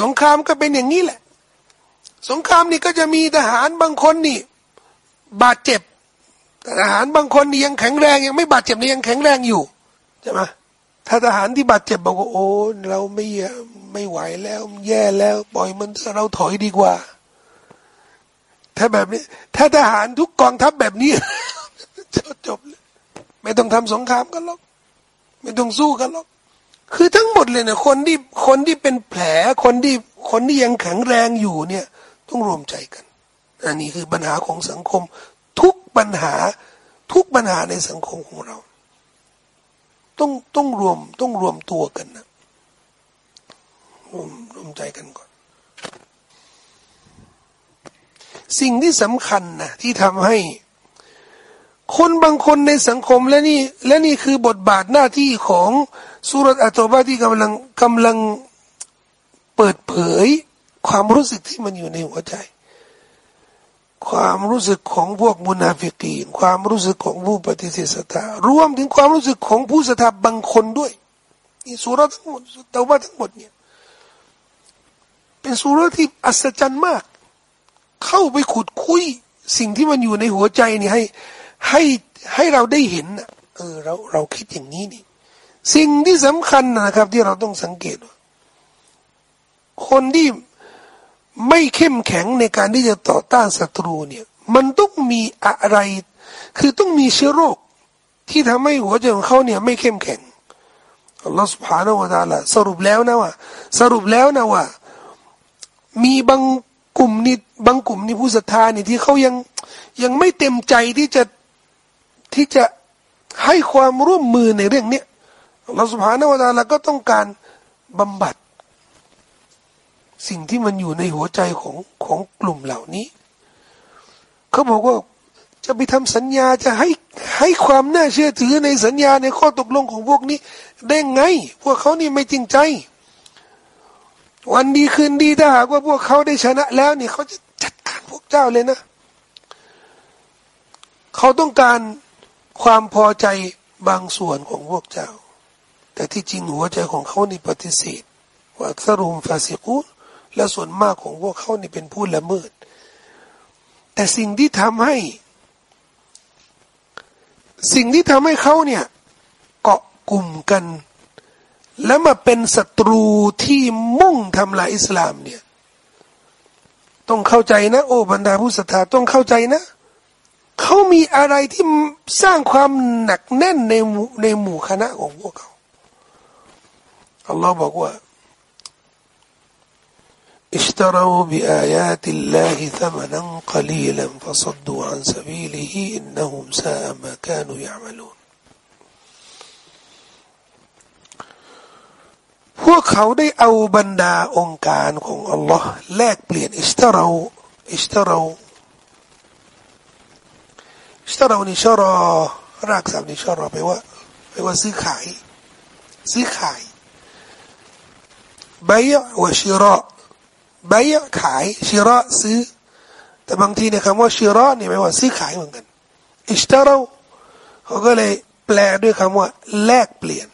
สงครามก็เป็นอย่างนี้แหละ สงครามนี่ก็จะมีทหารบางคนนี่ บาดเจ็บทหารบางคนนี่ยังแข็งแรงยังไม่บาดเจ็บนี่ยังแข็งแรงอยู่ใช่ไหม ถ้าทหารที่บาดเจ็บบอกว่าโอ้เราไม่ไม่ไหวแล้ว แย่แล้ว ปล่อยมันเราถอยดีกว่า ถ้าแบบนี้ ถ้าทหารทุกกองทัพแบบนี้จะจบเลยไม่ต้องทำสงครามกันหรอกไม่ต้องสู้กันหรอกคือทั้งหมดเลยเนี่ยคนที่คนที่เป็นแผลคนที่คนที่ยังแข็งแรงอยู่เนี่ย ต้องรวมใจกัน อันนี้คือปัญหาของสังคม ทุกปัญหาทุกปัญหาในสังคมของเรา ต้องต้องรวมต้องรวมตัวกันนะรวมรวมใจกันก่อน สิ่งที่สำคัญนะที่ทำให้ คนบางคนในสังคมและนี่และนี่คือบทบาทหน้าที่ของสุรษอัตบาที่กำลังกำลังเปิดเผยความรู้สึกที่มันอยู่ในหัวใจ ความรู้สึกของพวกมุนาฟิกีน ความรู้สึกของผู้ปฏิเสธศรัทธารวมถึงความรู้สึกของผู้ศรัทธาบางคนด้วยนี่สุรทั้งหมดเตะว่าทั้งหมดเนี่ยเป็นสุรที่อัศจรรย์มาก เข้าไปขุดคุย สิ่งที่มันอยู่ในหัวใจนี่ให้ให้ให้เราได้เห็นเออเราเราคิดอย่างนี้นี่ สิ่งที่สำคัญนะครับ ที่เราต้องสังเกต คนที่ ไม่เข้มแข็งในการที่จะต่อต้านศัตรูเนี่ย มันต้องมีอะไร คือต้องมีเชื้อโรค ที่ทำให้หัวใจของเขาเนี่ยไม่เข้มแข็งอัลลอฮฺสุบฮานาวะตาละสรุปแล้วนะว่า สรุปแล้วนะว่า มีบางกลุ่มนี่บางกลุ่มนี่ผู้ศรัทธาเนี่ยที่เขายังยังไม่เต็มใจที่จะที่จะให้ความร่วมมือในเรื่องเนี้ยอัลลอฮฺสุบฮานาวะตาละก็ต้องการบำบัด สิ่งที่มันอยู่ในหัวใจของของกลุ่มเหล่านี้ เขาบอกว่าจะไปทำสัญญาจะให้ให้ความน่าเชื่อถือในสัญญาในข้อตกลงของพวกนี้ ได้ไง พวกเขานี่ไม่จริงใจ วันดีคืนดีถ้าหากว่าพวกเขาได้ชนะแล้วนี่เขาจะจัดการพวกเจ้าเลยนะ เขาต้องการความพอใจบางส่วนของพวกเจ้า แต่ที่จริงหัวใจของเขานี่ปฏิเสธว่าสรุมฟาสิกุ และส่วนมากของพวกเขานี่เป็นผู้ละเมิด แต่สิ่งที่ทำให้ สิ่งที่ทำให้เขาเนี่ยเกาะกลุ่มกัน แล้วมาเป็นศัตรูที่มุ่งทำลายอิสลามเนี่ย ต้องเข้าใจนะ โอ้บรรดาผู้ศรัทธาต้องเข้าใจนะเขามีอะไรที่สร้างความหนักแน่นในในหมู่คณะของพวกเขาอัลลอฮ์บอกว่า اشتروا بآيات الله ثمنا قليلا فصدوا عن سبيله إنهم ساء ما كانوا يعملون พวกเขาได้เอาบรรดาองค์การของอัลลอฮ์แลกเปลี่ยนอิสตาเราอิสตาเราชตรานิชรอรากศัพท์นิชรอไปว่าไปว่าซื้อขายซื้อขายใบวชิระ ใบขายชิระซื้อ แต่บางทีเนี่ยคำว่าชิระเนี่ยหมายว่าซื้อขายเหมือนกันอิสตาเราเขาก็เลยแปลด้วยคำว่า แลกเปลี่ยน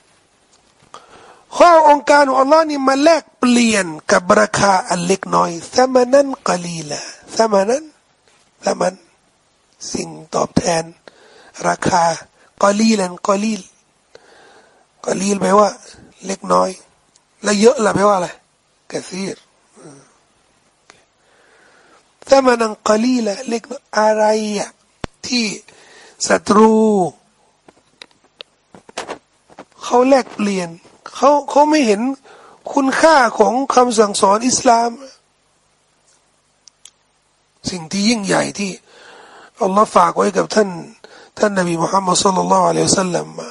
ข้อองค์การของอัลลอฮ์นี่มาแลกเปลี่ยนกับราคาอันเล็กน้อยสมานั้นกะลีละสมานั้นสมันสิ่งตอบแทน ราคากอลีลันกอลีลกอลีลแปลว่า เล็กน้อย และเยอะล่ะแปลว่าอะไรกระซีร ถ้ามันอังกอลีละเล็กอะไรอะที่ศัตรู เขาแลกเปลี่ยนเขาเขาไม่เห็นคุณค่าของคำสั่งสอนอิสลาม สิ่งที่ยิ่งใหญ่ที่อัลลอฮ์ฝากไว้กับท่าน ท่านนบีมุฮัมมัดสุลลัลลอฮุอะลัยฮิสัลลัมมา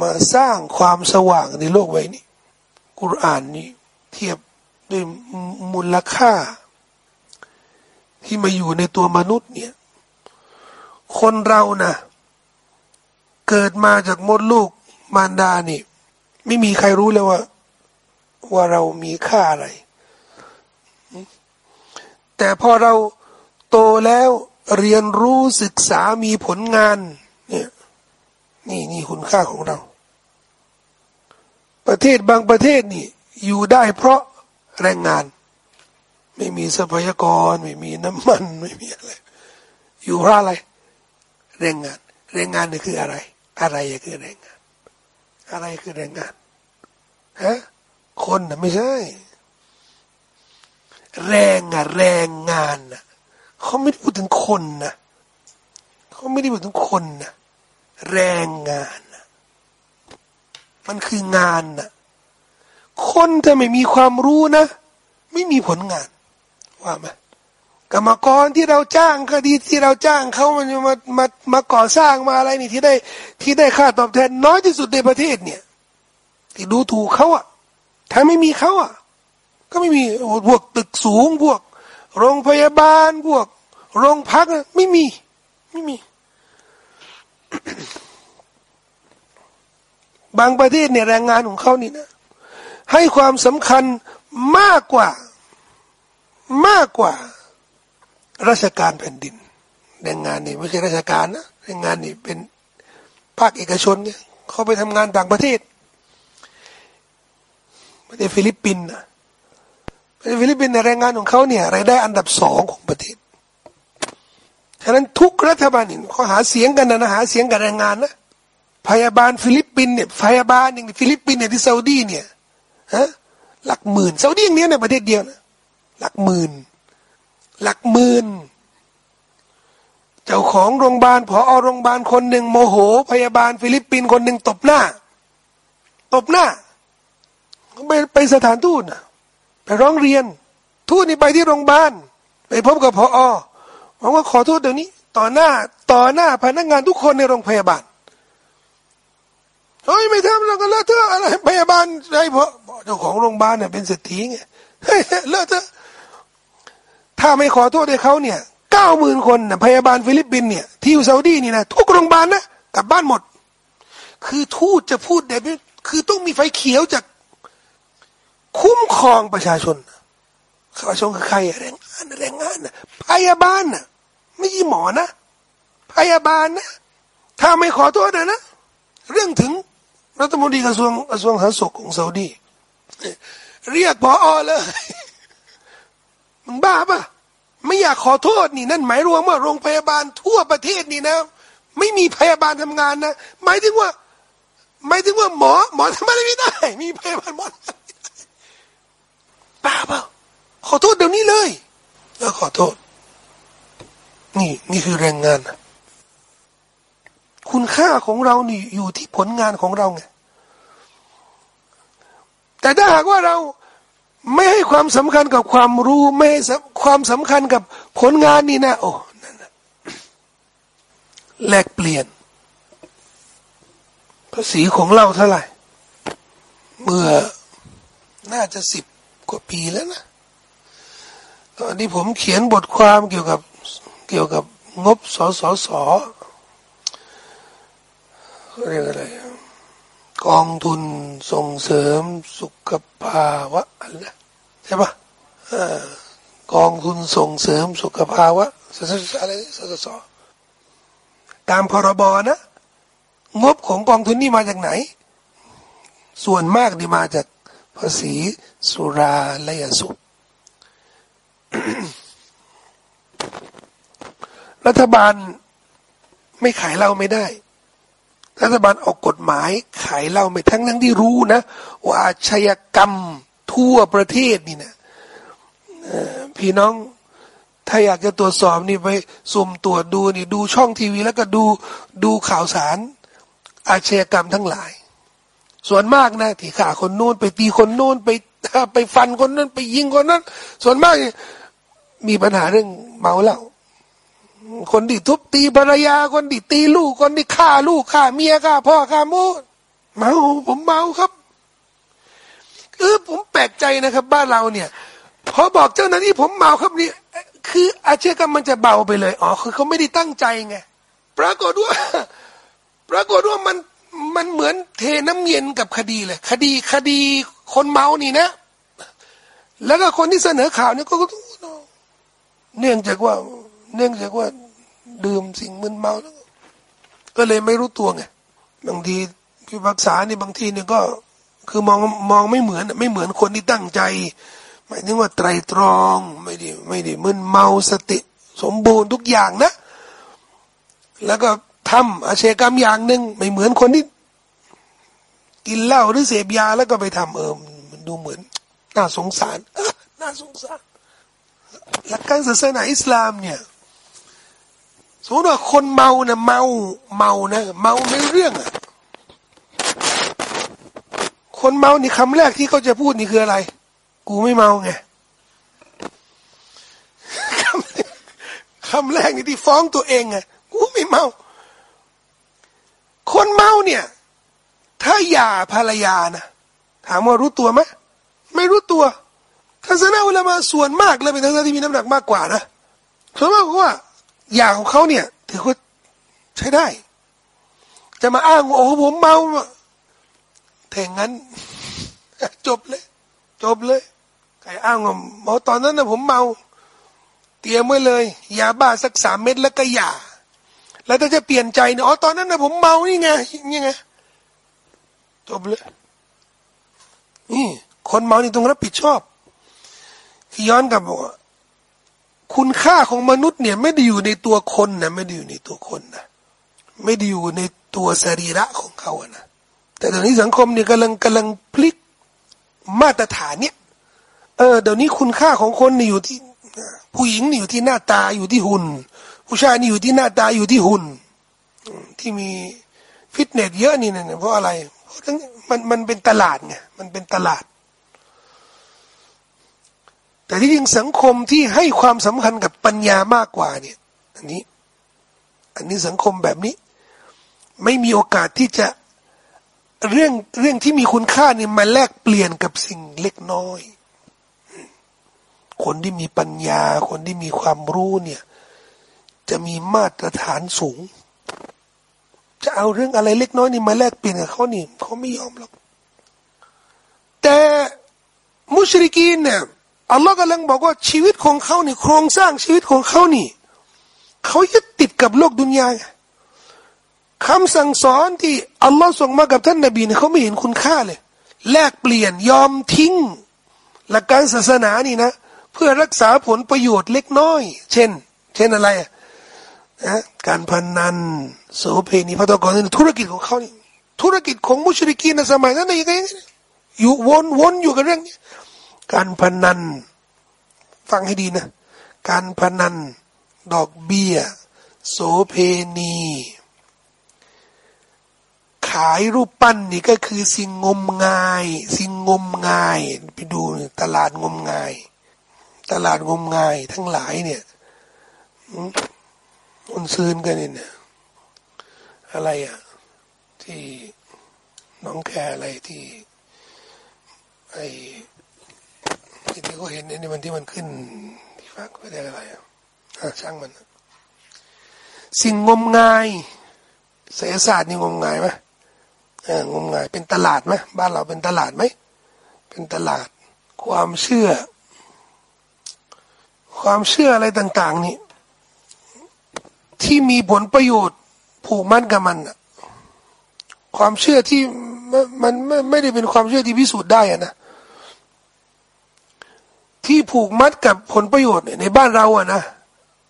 มาสร้างความสว่างในโลกไว้นี้ กุรอานนี้ เทียบด้วยมูลค่า ที่มาอยู่ในตัวมนุษย์เนี่ย คนเรานะเกิดมาจากมดลูกมารดานี่ ไม่มีใครรู้เลยว่า ว่าเรามีค่าอะไร แต่พอเราโตแล้วเรียนรู้ศึกษามีผลงาน เนี่ยนี่นี่คุณค่าของเรา ประเทศบางประเทศนี่ อยู่ได้เพราะแรงงาน ไม่มีทรัพยากร ไม่มีน้ำมัน ไม่มีอะไร อยู่เพราะอะไรแรงงาน แรงงานนี่คืออะไร อะไรคือแรงงาน อะไรคือแรงงานฮะคนนะไม่ใช่ แรงอะแรงงานอะเขาไม่ได้พูดถึงคนนะเขาไม่ได้พูดถึงคนนะแรงงานนะมันคืองานนะคนถ้าไม่มีความรู้นะ ไม่มีผลงาน ว่าไหมกรรมกรที่เราจ้างก็ดีที่เราจ้างเขามันมามามาก่อสร้างมาอะไรนี่ที่ได้ที่ได้ค่าตอบแทนน้อยที่สุดในประเทศเนี่ย ที่ดูถูกเขาอะถ้าไม่มีเขาอะก็ไม่มีพวกตึกสูงพวก โรงพยาบาลพวก โรงพักไม่มี ไม่มี บางประเทศเนี่ยแรงงานของเขานี่นะให้ความสำคัญมากกว่า มากกว่า ราชการแผ่นดินแรงงานนี่ไม่ใช่ราชการนะแรงงานนี่เป็นภาคเอกชนเนี่ยเขาไปทำงานต่างประเทศประเทศฟิลิปปินส์นะประเทศฟิลิปปินส์ในแรงงานของเขาเนี่ยรายได้อันดับสองของประเทศฉะนั้นทุกรัฐบาลนี่เขาหาเสียงกันนะหาเสียงกับแรงงานนะพยาบาลฟิลิปปินส์เนี่ยพยาบาลอย่างฟิลิปปินส์เนี่ยที่ซาอุดีเนี่ยฮะหลักหมื่นซาอุดีอย่างนี้ในประเทศเดียวนะ หลักหมื่น หลักหมื่น เจ้าของโรงพยาบาลผอโรงพยาบาลคนหนึ่งโมโห พยาบาลฟิลิปปินส์คนหนึ่งตบหน้า ตบหน้า ไปไปสถานทูตไปร้องเรียน ทูตนี่ไปที่โรงพยาบาล ไปพบกับผอบอกว่าขอโทษเดี๋ยวนี้ ต่อหน้าต่อหน้าพนักงานทุกคนในโรงพยาบาลเฮ้ยไม่ทำแล้วก็เลอะเทอะอะไรพยาบาลไอ้ผอเจ้าของโรงพยาบาลเนี่ยเป็นเศรษฐีไงเฮ้ยเลอะเทอะ ถ้าไม่ขอโทษให้เขาเนี่ยเก้าหมื่นคนนะพยาบาลฟิลิปปินส์เนี่ยที่อยู่ซาอุดีนี่นะทุกโรงพยาบาลนะกลับบ้านหมด คือทูตจะพูดแบบนี้คือต้องมีไฟเขียวจากคุ้มครองประชาชนประชาชนคือใครแรงงานแรงงานนะพยาบาลนะไม่ใช่หมอนะ พยาบาลนะถ้าไม่ขอโทษนะนะ เรื่องถึงรัฐมนตรีกระทรวงกระทรวงสาธารณสุขของซาอุดี เรียกพอเลย มึงบ้าปะไม่อยากขอโทษนี่นั่นหมายรวมว่าโรงพยาบาลทั่วประเทศนี่นะ ไม่มีพยาบาลทำงานนะหมายถึงว่าหมายถึงว่าหมอ หมอทำอะไรไม่ได้ มีพยาบาลหมอบ้าเปล่าขอโทษเดี๋ยวนี้เลยแล้วขอโทษ นี่นี่คือแรงงานคุณค่าของเรานี่อยู่ที่ผลงานของเราไงแต่ถ้าหากว่าเรา ไม่ให้ความสำคัญกับความรู้ไม่ให้ความสำคัญกับผลงานนี่นะโอ้นั่นแลกเปลี่ยนภาษีของเราเท่าไหร่ เมื่อน่าจะสิบกว่าปีแล้วนะตอนที่ผมเขียนบทความเกี่ยวกับเกี่ยวกับงบสสสเรียกอะไร กองทุนส่งเสริมสุขภาวะอะไรใช่ปะกองทุนส่งเสริมสุขภาวะอะไรสสสตามพรบนะ งบของกองทุนนี่มาจากไหน ส่วนมากนี่มาจากภาษีสุราและยาสุรัฐบาลไม่ขายเหล้าไม่ได้ รัฐบาลออกกฎหมายขายเหล้าไม่ทั้งทั้งที่รู้นะ ว่าอาชญากรรมทั่วประเทศนี่นะพี่น้องถ้าอยากจะตรวจสอบนี่ไปสุ่มตรวจดูนี่ดูช่องทีวี แล้วก็ดูดูข่าวสาร อาชญากรรมทั้งหลาย ส่วนมากนะที่ข่าคนโน้นไปตีคนโน้นไปไปฟันคนนั้นไปยิงคนนั้น ส่วนมากมีปัญหาเรื่องเมาเหล้า คนที่ทุบตีภรรยา คนที่ตีลูก คนที่ฆ่าลูกฆ่าเมียฆ่าพ่อฆ่าโมเมาผมเมาครับเออผมแปลกใจนะครับ บ้านเราเนี่ยพอบอกเจ้าหน้าที่ผมเมาครับนี่คืออาชีพกรรมมันจะเบาไปเลยอ๋อคือเขาไม่ได้ตั้งใจไงปรากฏว่าปรากฏว่ามันมันเหมือนเทน้ำเย็นกับคดีเลยคดีคดีคนเมานี่นะ แล้วก็คนที่เสนอข่าวเนี่ยก็เนื่องจากว่า เนื่องจากว่า ดื่มสิ่งมึนเมา ก็เลยไม่รู้ตัวไงบางทีพิพากษานี่บางทีเนี่ยก็ คือมองมองไม่เหมือน ไม่เหมือนคนที่ตั้งใจหมายถึงว่าไตรตรองไม่ได้ไม่ได้มึนเมาสติ สมบูรณ์ทุกอย่างนะ แล้วก็ทำอาชญากรรมอย่างหนึ่งไม่เหมือนคนที่กินเหล้าหรือเสพยาแล้วก็ไปทำเออมันดูเหมือน น่าสงสารน่าสงสารหลักการศาสนาอิสลามเนี่ย สมมติว่าคนเมานะเมาเมานะเมาไม่เรื่องอะคนเมานี่คำแรกที่เขาจะพูดนี่คืออะไร กูไม่เมาไงคำแรกนี่ที่ฟ้องตัวเองไงกูไม่เมา คนเมาเนี่ย ถ้าหย่าภรรยานะถามว่ารู้ตัวไหมไม่รู้ตัวทัศนะอุลามาส่วนมากเลยเป็นทัศนะที่มีน้ำหนักมากกว่านะส่วนมากว่า อย่างของเขาเนี่ย ถือว่าใช้ได้ จะมาอ้างโอ้ผมเมาถ้างั้น จบเลย จบเลยใครอ้างว่าเมาตอนนั้นนะผมเมา เตรียมไว้เลยยาบ้าสักสามเม็ดแล้วก็ยาแล้วถ้าจะเปลี่ยนใจเนี่ยอ๋อตอนนั้นนะผมเมานี่ไงนี่ไงจบเลยนี่คนเมานี่ต้องรับผิดชอบย้อนกลับบอกว่า คุณค่าของมนุษย์เนี่ย ไม่ได้อยู่ในตัวคนนะไม่ได้อยู่ในตัวคนนะไม่ได้อยู่ในตัวสรีระของเขานะแต่ตอนนี้สังคมเนี่ยกำลังกำลังพลิกมาตรฐานเนี่ยเออเดี๋ยวนี้คุณค่าของคนนี่อยู่ที่ ผู้หญิงนี่อยู่ที่หน้าตาอยู่ที่หุ่น ผู้ชายนี่อยู่ที่หน้าตาอยู่ที่หุ่น ที่มีฟิตเนสเยอะนี่เนี่ยเพราะอะไรเพราะมันมันเป็นตลาดไงมันเป็นตลาด แต่ที่จริงสังคมที่ให้ความสำคัญกับปัญญามากกว่าเนี่ย อันนี้ อันนี้สังคมแบบนี้ ไม่มีโอกาสที่จะเรื่องเรื่องที่มีคุณค่านี่มาแลกเปลี่ยนกับสิ่งเล็กน้อย คนที่มีปัญญา คนที่มีความรู้เนี่ย จะมีมาตรฐานสูง จะเอาเรื่องอะไรเล็กน้อยนี่มาแลกเปลี่ยนกับเขานี่เขาไม่ยอมหรอกแต่มุชริกีนเนี่ย อัลลอฮ์กำลังบอกว่าชีวิตของเขานี่โครงสร้างชีวิตของเขานี่เขายึดติดกับโลกดุนยาคำสั่งสอนที่อัลลอฮ์ส่งมากับท่านนบีเนี่ยเขาไม่เห็นคุณค่าเลย แลกเปลี่ยนยอมทิ้ง หลักการศาสนานี่นะ เพื่อรักษาผลประโยชน์เล็กน้อย เช่น เช่นอะไรนะการพนนันโสเพณีพัตกรธุรกิจของเขานี่ธุรกิจของมุชริกีในสมัยนั้นยังไงอยู่วนวนอยู่กับเรื่องนี้ การพนัน ฟังให้ดีนะ การพนัน ดอกเบี้ย โสเพณี ขายรูปปั้นนี่ก็คือสิ่งงมงาย สิ่งงมงาย ไปดูตลาดงมงาย ตลาดงมงาย ทั้งหลายเนี่ยมันซื้นกันเนี่ยอะไรอะที่น้องแคร์อะไรที่ไอ ที่ที่เขาเห็นนี่มันที่มันขึ้นที่ฟ้าก็ได้อะไรอะช่างมัน สิ่งงมงายเศรษฐศาสตร์นี่งมงายไหมเอองมงายเป็นตลาดไหมบ้านเราเป็นตลาดไหมเป็นตลาด ความเชื่อ ความเชื่ออะไรต่าง ๆ นี่ ที่มีผลประโยชน์ผูกมัดกับมันความเชื่อที่มันไม่ไม่ได้เป็นความเชื่อที่พิสูจน์ได้อะนะ ที่ผูกมัดกับผลประโยชน์ในบ้านเราอะนะ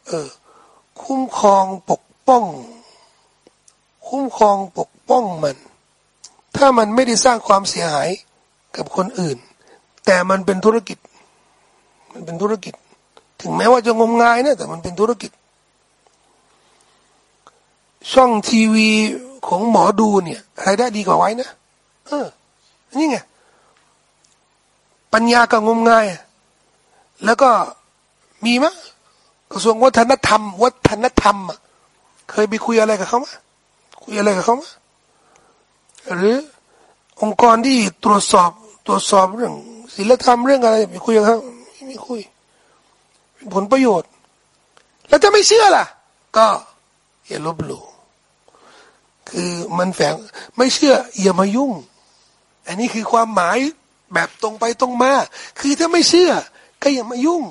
เออ คุ้มครองปกป้อง คุ้มครองปกป้องมัน ถ้ามันไม่ได้สร้างความเสียหายกับคนอื่น แต่มันเป็นธุรกิจ มันเป็นธุรกิจ ถึงแม้ว่าจะงมงายนะแต่มันเป็นธุรกิจ ช่องทีวีของหมอดูเนี่ยรายได้ดีกว่าไว้นะเออนี่ไงปัญญากับงมงาย แล้วก็มีมะกระทรวงวัฒนธรรม วัฒนธรรมเคยไปคุยอะไรกับเขาไหมคุยอะไรกับเขาไหมหรือองค์กรที่ตรวจสอบตรวจสอบเรื่องศีลธรรมเรื่องอะไรไปคุยกับเขาไม่คุยผลประโยชน์ แล้วถ้าไม่เชื่อล่ะ ก็อย่าลบหลู่คือมันแฝงไม่เชื่ออย่ามายุ่ง อันนี้คือความหมายแบบตรงไปตรงมา คือถ้าไม่เชื่อ ก็อย่ามายุ่ง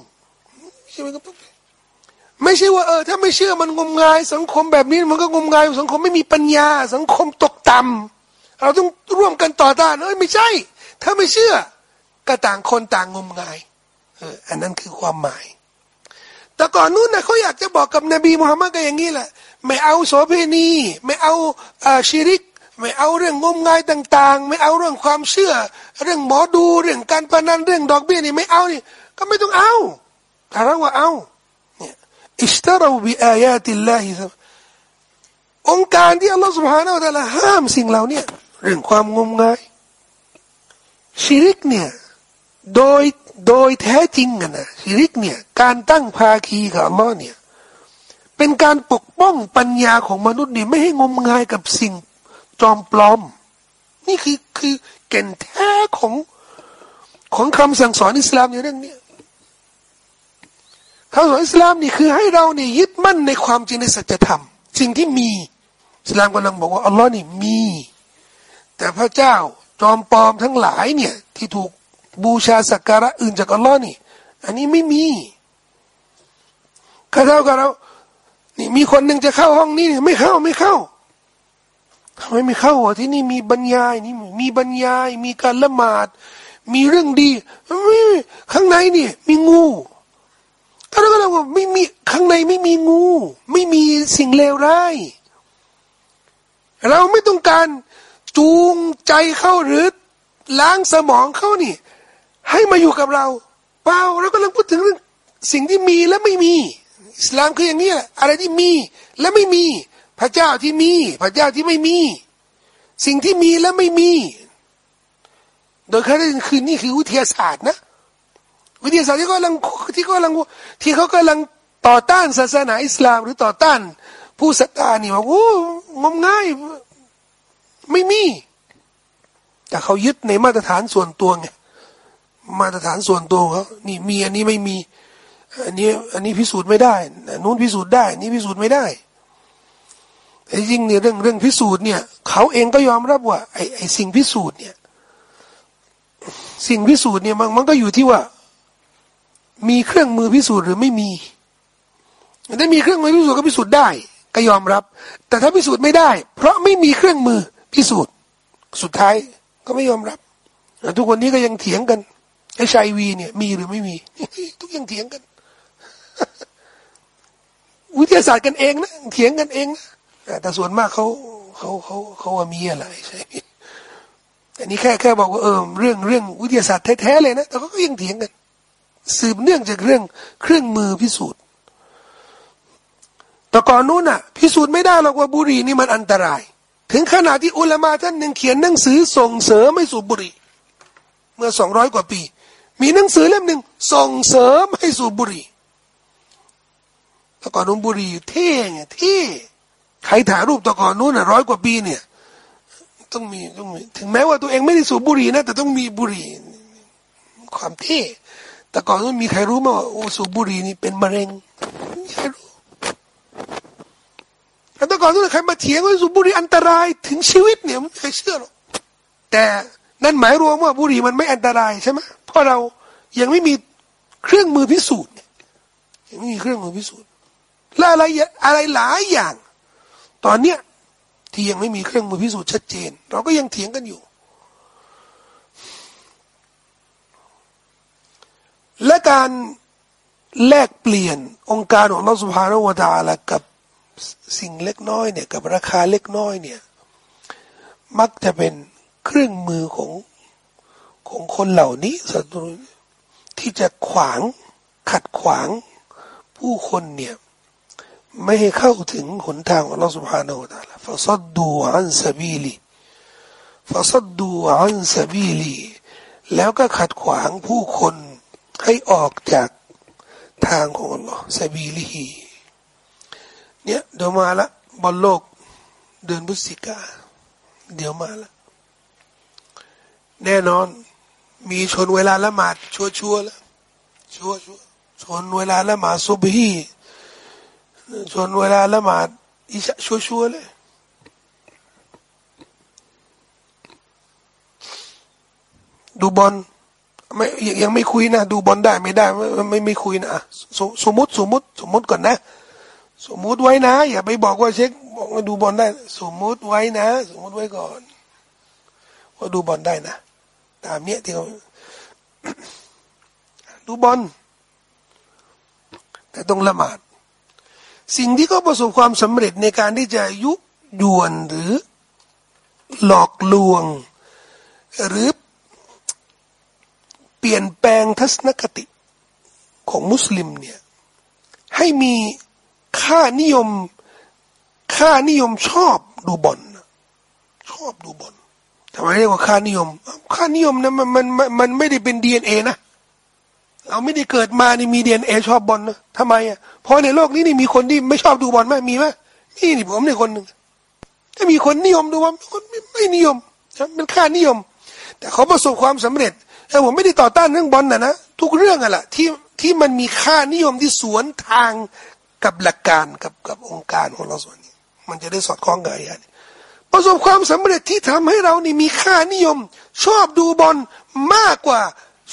ใช่ไหมครับไม่ใช่ว่าเออถ้าไม่เชื่อมันงมงาย สังคมแบบนี้มันก็งมงายสังคมไม่มีปัญญา สังคมตกต่ำเราต้องร่วมกันต่อต้านเอ้ยไม่ใช่ ถ้าไม่เชื่อก็ต่างคนต่างงมงายเอออันนั้นคือความหมาย แต่ก่อนนู้นนะเขาอยากจะบอกกับนบีมุฮัมมัดก็อย่างนี้แหละ ไม่เอาโสเภณี ไม่เอาอาชิริก ไม่เอาเรื่องงมงายต่าง ๆ ไม่เอาเรื่องความเชื่อ เรื่องหมอดูเรื่องการพนันเรื่องดอกเบี้ยนี่ไม่เอานี่ ก็ไม่ต้องเอาถ้าเราว่าเอาเนี่ยอิสตารูบิอายาติลลาฮิองค์การที่อัลลอฮฺสุบฮานาอัลลอฮฺห้ามสิ่งเหล่านี้เรื่องความงมงายชิริกเนี่ยโดยโดยแท้จริงนะชิริกเนี่ยการตั้งภาคีกับอัลลอฮ์เนี่ยเป็นการปกป้องปัญญาของมนุษย์เนี่ยไม่ให้งมงายกับสิ่งจอมปลอม นี่คือคือแก่นแท้ของของคำสั่งสอนอิสลามในเรื่องนี้ คำสอนอิสลามนี่คือให้เราเนี่ยยึดมั่นในความจริงในสัจธรรม สิ่งที่มีอิสลามกำลังบอกว่าอัลลอฮ์นี่มี แต่พระเจ้าจอมปลอมทั้งหลายเนี่ยที่ถูกบูชาสักการะอื่นจากอัลลอฮ์นี่ อันนี้ไม่มีข้าเท่ากับเรานี่มีคนหนึ่งจะเข้าห้องนี้ไม่เข้าไม่เข้าทำไมไม่เข้าอะที่นี่มีบรรยายนี่มีบรรยาย มีการละหมาด มีเรื่องดีข้างในนี่มีงู ถ้าเราก็เราไม่มีข้างในไม่มีงู ไม่มีสิ่งเลวร้าย เราไม่ต้องการจูงใจเข้าหรือล้างสมองเข้านี่ ให้มาอยู่กับเราเปล่าเรากำลังพูดถึงเรื่องสิ่งที่มีและไม่มีอิสลามคืออย่างนี้แหละอะไรที่มีและไม่มี พระเจ้าที่มี พระเจ้าที่ไม่มี สิ่งที่มีและไม่มี โดยแค่คือนี่คือวิทยาศาสตร์นะ วิทยาศาสตร์ที่กำลังที่กำลังที่เขากำลังต่อต้านศาสนาอิสลาม หรือต่อต้าน ผู้ศรัทธานี่ว่าโอ้งมง่ายไม่มี แต่เขายึดในมาตรฐานส่วนตัวไงมาตรฐานส่วนตัวเขานี่มีอันนี้ไม่มี อันนี้ อันนี้พิสูจน์ไม่ได้นู้นพิสูจน์ได้ นี่พิสูจน์ไม่ได้แต่จริงเนี่ยเรื่องเรื่องพิสูจน์เนี่ย เขาเองก็ยอมรับว่าไอ้ไอ้สิ่งพิสูจน์เนี่ย สิ่งพิสูจน์เนี่ยมันมันก็อยู่ที่ว่า มีเครื่องมือพิสูจน์หรือไม่มีถ้ามีเครื่องมือพิสูจน์ก็พิสูจน์ได้ ก็ยอมรับ แต่ถ้าพิสูจน์ไม่ได้ เพราะไม่มีเครื่องมือพิสูจน์ สุดท้ายก็ไม่ยอมรับทุกวันนี้ก็ยังเถียงกันไอ้ชายวีเนี่ย มีหรือไม่มี ทุกยังเถียงกัน วิทยาศาสตร์กันเองนะเถียงกันเองนะแต่ส่วนมากเขาเขาเขาเขาว่ามีอะไรใช่อันนี้แค่แค่บอกว่าเออเรื่องเรื่องวิทยาศาสตร์แท้ๆเลยนะแต่เขาก็ยังเถียงกัน สืบเนื่องจากเรื่องเครื่องมือพิสูจน์ แต่ก่อนนู้นอะ พิสูจน์ไม่ได้หรอกว่าบุหรี่นี่มันอันตราย ถึงขนาดที่อุลามาท่านหนึ่งเขียนหนังสือส่งเสริมไม่สูบบุหรี่ เมื่อสองร้อยกว่าปี มีหนังสือเล่มหนึ่งส่งเสริมให้สูบบุหรี่ตะก่อนนู้นบุรีเท่ไงเท่ใครถ่ายรูปตะก่อนนู้นอะร้อยกว่าปีเนี่ยต้องมีต้องมีถึงแม้ว่าตัวเองไม่ได้สูบบุหรี่นะแต่ต้องมีบุหรี่ความเท่ แต่ก่อนนู้นมีใครรู้ไหมว่าโอ้สูบบุหรี่นี่เป็นมะเร็งไม่ใครรู้แต่ก่อนนู้นใครมาเถียงว่าสูบบุหรี่อันตรายถึงชีวิตเนี่ยไม่เคยเชื่อหรอกแต่นั่นหมายรวมว่าบุหรี่มันไม่อันตรายใช่ไหมเพราะเรายังไม่มีเครื่องมือพิสูจน์ยังไม่มีเครื่องมือพิสูจน์และอะไรอะไรหลายอย่าง ตอนเนี้ยที่ยังไม่มีเครื่องมือพิสูจน์ชัดเจน เราก็ยังเถียงกันอยู่ และการแลกเปลี่ยนองค์การของเราสุภาโนวตาละกับสิ่งเล็กน้อยเนี่ยกับราคาเล็กน้อยเนี่ยมักจะเป็นเครื่องมือของของคนเหล่านี้ศัตรูที่จะขวางขัดขวางผู้คนเนี่ยไม่ให้เข้าถึงหนทางของเราسبحانه وتعالى فصدوا عن سبيله فصدوا عن سبيلهแล้วก็ขัดขวางผู้คน ให้ออกจากทางของอัลลอฮ์ซาบีลีเนี่ยเดี๋ยวมาละบอลโลกเดือนพฤศจิกา เดี๋ยวมาละแน่นอน มีชนเวลาละหมาดชัวชัวแล้วชัวชัวชนเวลาละหมาดซุบฮีส่วนเวลาละหมาดอิชะชัวร์เลยดูบอล ไม่ยังไม่คุยนะ ดูบอลได้ไม่ได้ไม่ไม่ไม่คุยนะสสมมติสมมติสมมติก่อนนะ สมมติไว้นะ อย่าไปบอกว่าเช็คบอกว่าดูบอลได้ สมมติไว้นะ สมมติไว้ก่อน ว่าดูบอลได้นะตามเนี้ยที่เขาดูบอลแต่ต้องละหมาด สิ่งที่เขาประสบความสำเร็จในการที่จะยุยวนหรือหลอกลวง หรือ เปลี่ยนแปลงทัศนคติของมุสลิมเนี่ยให้มีค่านิยม ค่านิยมชอบดูบอลชอบดูบอลทำไมเรียกว่าค่านิยม ค่านิยมนะมันมันมันไม่ได้เป็นดีเอ็นเอนะเราไม่ได้เกิดมานี่มีดีเอ็นเอชอบบอลนะทำไมอะเพราะในโลกนี้นี่มีคนที่ไม่ชอบดูบอลไหมมีไหมมีนี่ผมเนี่ยคนหนึ่งถ้ามีคนนิยมดูบอลคนไม่ไม่นิยมเป็นค่านิยม แต่เขาประสบความสำเร็จ แต่ผมไม่ได้ต่อต้านเรื่องบอลนะนะทุกเรื่องอะแหละที่ที่มันมีค่านิยมที่สวนทางกับหลักการกับกับองค์การของเราส่วนนี้ มันจะได้สอดคล้องกับอะนี้ประสบความสำเร็จที่ทำให้เรานี่มีค่านิยม ชอบดูบอลมากกว่า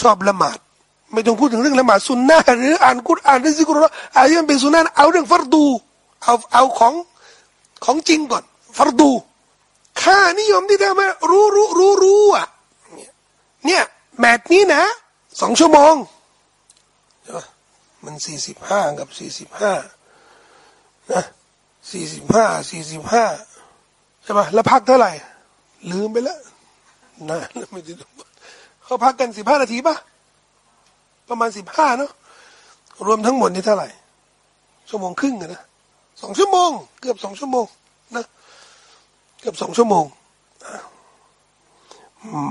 ชอบละหมาด ไม่ต้องพูดถึงเรื่องละหมาดสุนนะหรืออ่านกุรอ่านรือซิกรุลอะไรที่มันเป็นสุนนะเอาเรื่องฟัรดูเอาเอาของของจริงก่อนฟัรดู ค่านิยมที่ทำให้รู้รู้รู้รู้อะเนี่ย แมตนี้นะสองชั่วโมงมันสี่สิบห้ากับสี่สิบห้านะสี่สิบห้าสี่สิบห้าใช่ไหมแล้วพักเท่าไหร่ ลืมไปแล้วนะไม่ได้เขาพักกันสิบห้านาทีป่ะประมาณสิบห้าเนาะรวมทั้งหมดนี่เท่าไหร่ ชั่วโมงครึ่งนะสองชั่วโมง เกือบสองชั่วโมงนะเกือบสองชั่วโมง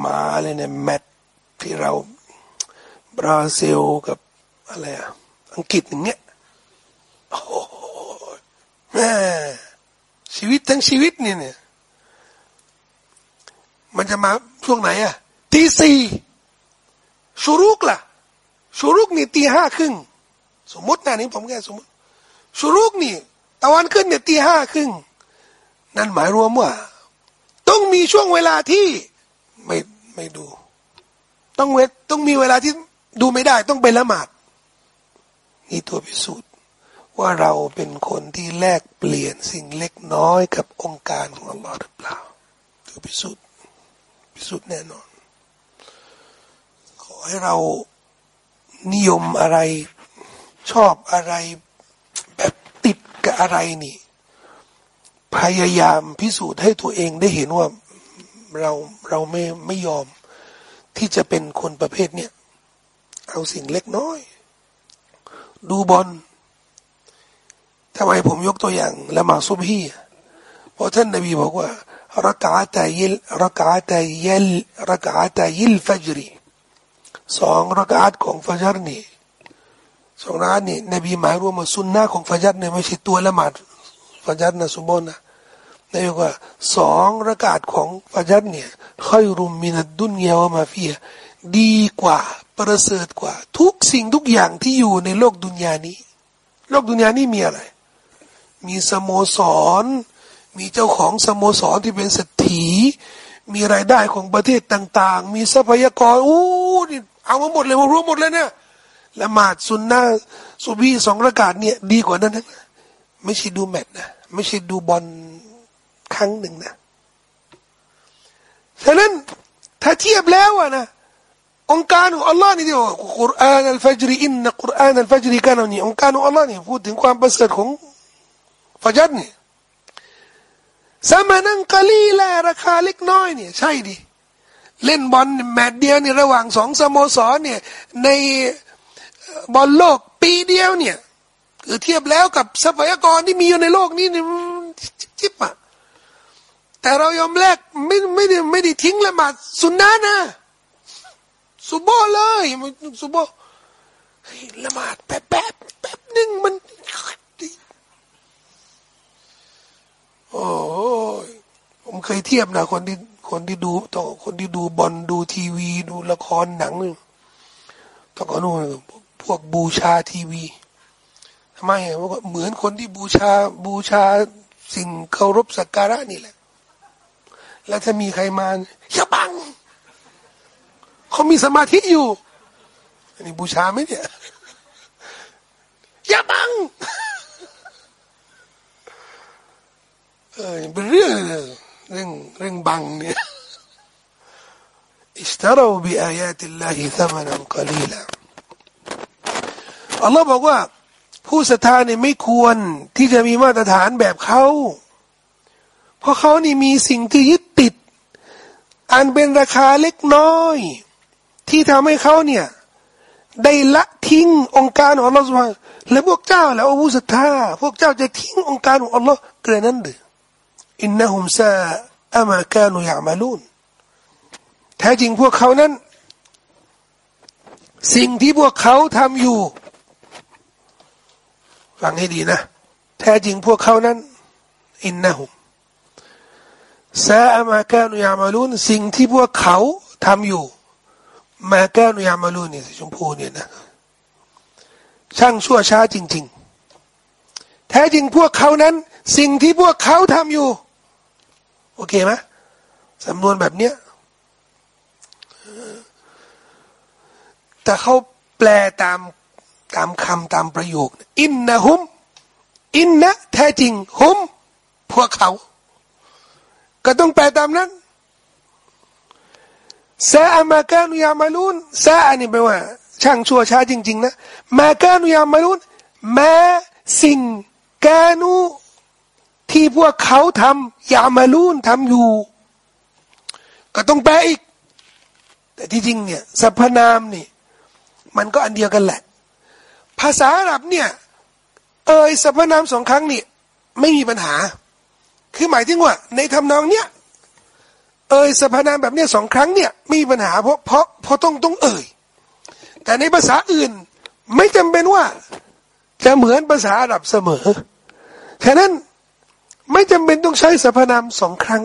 มาเลยเนี่ยแมต ที่เราบราซิลกับอะไรอะอังกฤษอย่างเงี้ยโอ้แม่ชีวิตทั้งชีวิตนี่เนี่ย มันจะมาช่วงไหนอะตีสี่ชูรุกล่ะชูรุกนี่ตีห้าครึ่งสมมตินะนี่ผมแค่สมมติชูรุกนี่ตะวันขึ้นเนี่ยตีห้าครึ่งนั่นหมายรวมว่า ต้องมีช่วงเวลาที่ไม่ไม่ดู ต้องเวทต้องมีเวลาที่ดูไม่ได้ ต้องไปละหมาดนี่ตัวพิสูจน์ ว่าเราเป็นคนที่แลกเปลี่ยนสิ่งเล็กน้อยกับองค์การของอัลลอฮ์หรือเปล่าตัวพิสูจน์พิสูจน์แน่นอน ขอให้เรานิยมอะไรชอบอะไรแบบติดกับอะไรนี่ พยายามพิสูจน์ให้ตัวเองได้เห็นว่าเราเราไม่ไม่ยอม ที่จะเป็นคนประเภทเนี้ยเอาสิ่งเล็กน้อย ดูบอลทำไมผมยกตัวอย่างละหมาซุบฮีเพราะท่านนบีบอกว่ารักาตายิลรักาตายิลรักาตายิลฟัจรีสองรักาตของฟัจรนี่สองรักาตนี่นบีหมายรวมว่าสุนนะของฟัจรเนี่ยไม่ใช่ตัวละหมาดฟัจรนะสุบนนะ นบีว่าสองรักาตของฟัจรเนี่ยค่อยรุมมินัดดุนเยาวมาเฟีย ดีกว่าประเสริฐกว่า ทุกสิ่งทุกอย่างที่อยู่ในโลกดุนยานี้ โลกดุนยานี้มีอะไร มีสโมสร มีเจ้าของสโมสรที่เป็นเศรษฐี มีรายได้ของประเทศต่าง ๆ มีทรัพยากรอู้นี่เอามาหมดเลยมารวมหมดเลยเนี่ยละหมาดซุนนะสุบีสองระกาศเนี่ยดีกว่านั้นนะไม่ใช่ดูแมตนะไม่ใช่ดูบอล ครั้งหนึ่งนะฉะนั้นถ้าเทียบแล้วอะนะองค์การของอัลลอฮ์นี่เดียวกุรอานอัลฟัจรีอินนะกุรอานอัลฟัจรีกันนี่องค์การของอัลลอฮ์นี่พูดถึงความประเสริฐของฟัจรนี่สมานังกะลีละราคาเล็กน้อยเนี่ยใช่ดิเล่นบอลแมตช์เดียวเนี่ยระหว่างสองสโมสรเนี่ยในบอลโลกปีเดียวเนี่ยคือเทียบแล้วกับทรัพยากรที่มีอยู่ในโลกนี้เนี่ยจิ๊บอะ แต่เรายอมแลกไม่ไม่ได้ไม่ได้ทิ้งละหมาดสุนนะนะสุโบเลยสุโบละหมาดแป๊บแป๊บแป๊บหนึ่งมันโอ้ยผมเคยเทียบนะคนที่คนที่ดูต่อคนที่ดูบอลดูทีวี ดูละครหนังนี่ต่อก็นู่นพวกบูชาทีวีทำไมว่าเหมือนคนที่บูชาบูชาสิ่งเคารพสักการะนี่แหละ แล้วถ้ามีใครมาอย่าบังเขามีสมาธิอยู่ อันนี้บูชาไหมเนี่ย อย่าบัง เออเป็นเรื่องเรื่องเรื่องบังเนี่ย اشتروا بآيات الله ثمنا قليلا อัลลอฮ์บอกว่า ผู้ศรัทธาเนี่ยไม่ควรที่จะมีมาตรฐานแบบเขา เพราะเขานี่มีสิ่งที่ยึดติด อันเป็นราคาเล็กน้อย ที่ทำให้เขาเนี่ย ได้ละทิ้งองค์การของอัลลอฮฺสุบฮานและพวกเจ้าแล้วผู้ศรัทธาพวกเจ้าจะทิ้งองค์การของอัลลอฮ์เกรนั้นหรืออินนะฮุมซาอามาคานุยามาลูนแท้จริงพวกเขานั้น สิ่งที่พวกเขาทำอยู่ฟังให้ดีนะ แท้จริงพวกเขานั้น อินนะฮุม ซาอมาคานุยามาลูนสิ่งที่พวกเขาทำอยู่ มาแกนุยามาลูนี่ชมพูเนี่ยนะช่างชั่วช้าจริง ๆ แท้จริงพวกเขานั้น สิ่งที่พวกเขาทำอยู่ โอเคไหมสำนวนแบบเนี้ยแต่เขาแปลตามตามคำตามประโยค อินนะฮุม อินนะแท้จริงฮุม พวกเขา ก็ต้องแปลตามนั้นซาอมาการุยามาลุนซาอันนี้แปลว่า ช่างชั่วช้าจริง ๆ นะ มาการุยามาลุนมาสิ่งกานุที่พวกเขาทำยามาลุนทำอยู่ ก็ต้องแปลอีก แต่ที่จริงเนี่ยสรรพนามนี่ มันก็อันเดียวกันแหละ ภาษาอาหรับเนี่ย เอ่ยสรรพนามสองครั้งนี่ ไม่มีปัญหา คือหมายถึงว่า ในทำนองเนี้ยเอ่ยสรรพนามแบบเนี้ยสองครั้งเนี่ยไม่มีปัญหาเพราะเพราะเพราะต้องต้องเอ่ย แต่ในภาษาอื่นไม่จำเป็นว่า จะเหมือนภาษาอาหรับเสมอฉะนั้นไม่จำเป็นต้องใช้สรรพนามสองครั้ง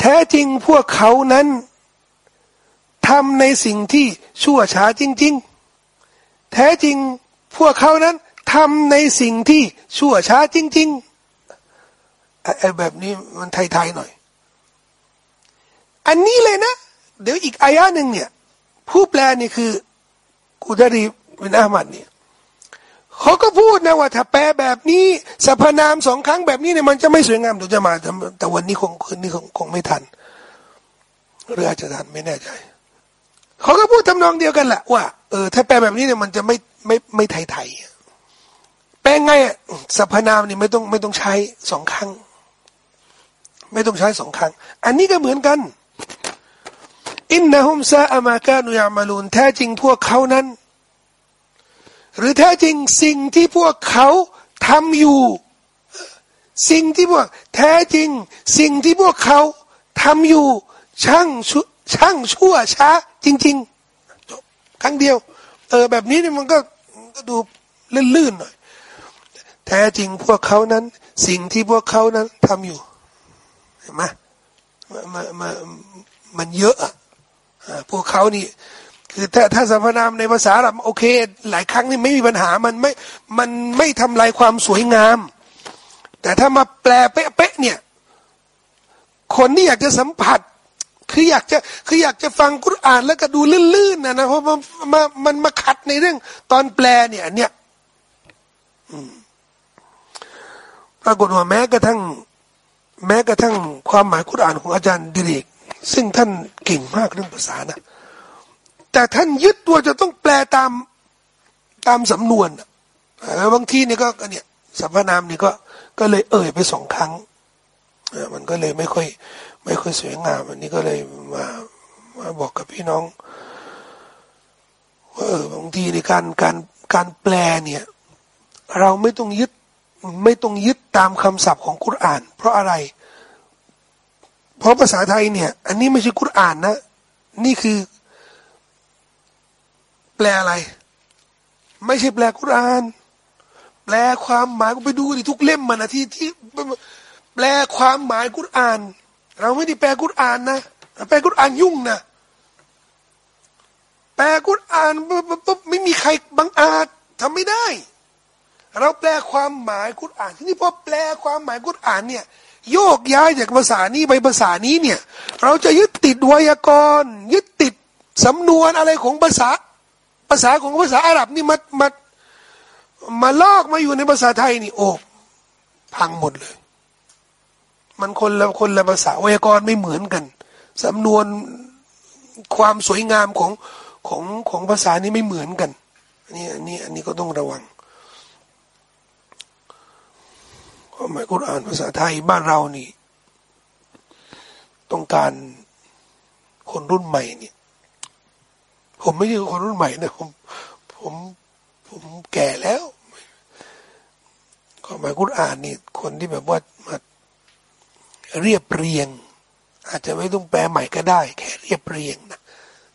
แท้จริงพวกเขานั้นทำในสิ่งที่ชั่วช้าจริง ๆ แท้จริงพวกเขานั้นทำในสิ่งที่ชั่วช้าจริง ๆ ไอ้แบบนี้มันไทยๆหน่อย อันนี้เลยนะ เดี๋ยวอีกอายะหนึ่งเนี่ย ผู้แปลนี่คือกุดารีบินอามัดเนี่ยเขาก็พูดนะว่าถ้าแปลแบบนี้สรรพนามสองครั้งแบบนี้เนี่ยมันจะไม่สวยงามเดี๋ยวจะมา แต่วันนี้คงคืนนี้คงคงไม่ทันหรืออาจจะทันไม่แน่ใจเขาก็พูดทำนองเดียวกันแหละว่าเออถ้าแปลแบบนี้เนี่ยมันจะไม่ไม่ไม่ไทยไทยแปลไงอะสรรพนามนี่ไม่ต้องไม่ต้องใช้สองครั้ง ไม่ต้องใช้สองครั้ง อันนี้ก็เหมือนกันอินนะฮุมซาอามาการุยามาลูนแท้จริงพวกเขานั้น หรือแท้จริงสิ่งที่พวกเขาทำอยู่ สิ่งที่พวกแท้จริง สิ่งที่พวกเขาทำอยู่ ช่างช่างชั่วช้า จริงๆจบครั้งเดียว เออแบบนี้นี่มันก็ก็ดูลื่นๆหน่อย แท้จริงพวกเขานั้น สิ่งที่พวกเขานั้นทำอยู่ เห็นไหมามามันเยอะอะพวกเขานี่ คือถ้าถ้าสรรพนามในภาษาเราโอเค หลายครั้งนี่ไม่มีปัญหามันไม่มันไม่ทำลายความสวยงาม แต่ถ้ามาแปลเป๊ะๆเนี่ย คนที่อยากจะสัมผัส คืออยากจะคืออยากจะฟังกุรอานแล้วก็ดูลื่นๆนะนะเพราะมันมามันมาขัดในเรื่อง ตอนแปลเนี่ยเนี่ยปรากฏว่าแม้กระทั่ง แม้กระทั่งความหมายกุรอานของอาจารย์ดิเรกซึ่งท่านเก่งมากเรื่องภาษานะแต่ท่านยึดตัวจะต้องแปลตามตามสำนวนแล้วบางทีนี่ก็เนี่ยสรรพนามนี่ก็ก็เลยเอ่ยไปสองครั้งมันก็เลยไม่ค่อย ไม่ค่อยสวยงามอันนี้ก็เลยมามาบอกกับพี่น้องว่าบางทีในการการการแปลเนี่ย เราไม่ต้องยึด ไม่ต้องยึดตามคำศัพท์ของคุราน เพราะอะไร เพราะภาษาไทยเนี่ย อันนี้ไม่ใช่กุรอานนะ นี่คือ แปลอะไร ไม่ใช่แปลกุรอาน แปลความหมายก็ไปดูดิทุกเล่มมันนะที่ที่แปลความหมายกุรอาน เราไม่ได้แปลกุรอานนะแปลกุรอานยุ่งนะแปลกุรอานปุ๊บไม่มีใครบังอาจทำไม่ได้ เราแปลความหมายกุรอาน ที่นี่พอแปลความหมายกุรอานเนี่ยโยกย้ายจากภาษานี้ไปภาษานี้เนี่ย เราจะยึดติดไวยากรณ์ยึดติดสำนวนอะไรของภาษา ภาษาของภาษาอาหรับนี่มามามาลอกมาอยู่ในภาษาไทยนี่โอ้พังหมดเลย มันคนละคนละภาษาไวยากรณ์ไม่เหมือนกันสำนวนความสวยงามของของของภาษานี้ไม่เหมือนกันอันนี้อันนี้อันนี้ก็ต้องระวัง ความหมายกุรอานภาษาไทยบ้านเรานี่ ต้องการคนรุ่นใหม่เนี่ยผมไม่ใช่คนรุ่นใหม่นะผมผมผมแก่แล้วความหมายกุรอานนี่ คนที่แบบว่ามาเรียบเรียง อาจจะไม่ต้องแปลใหม่ก็ได้ แค่เรียบเรียงนะ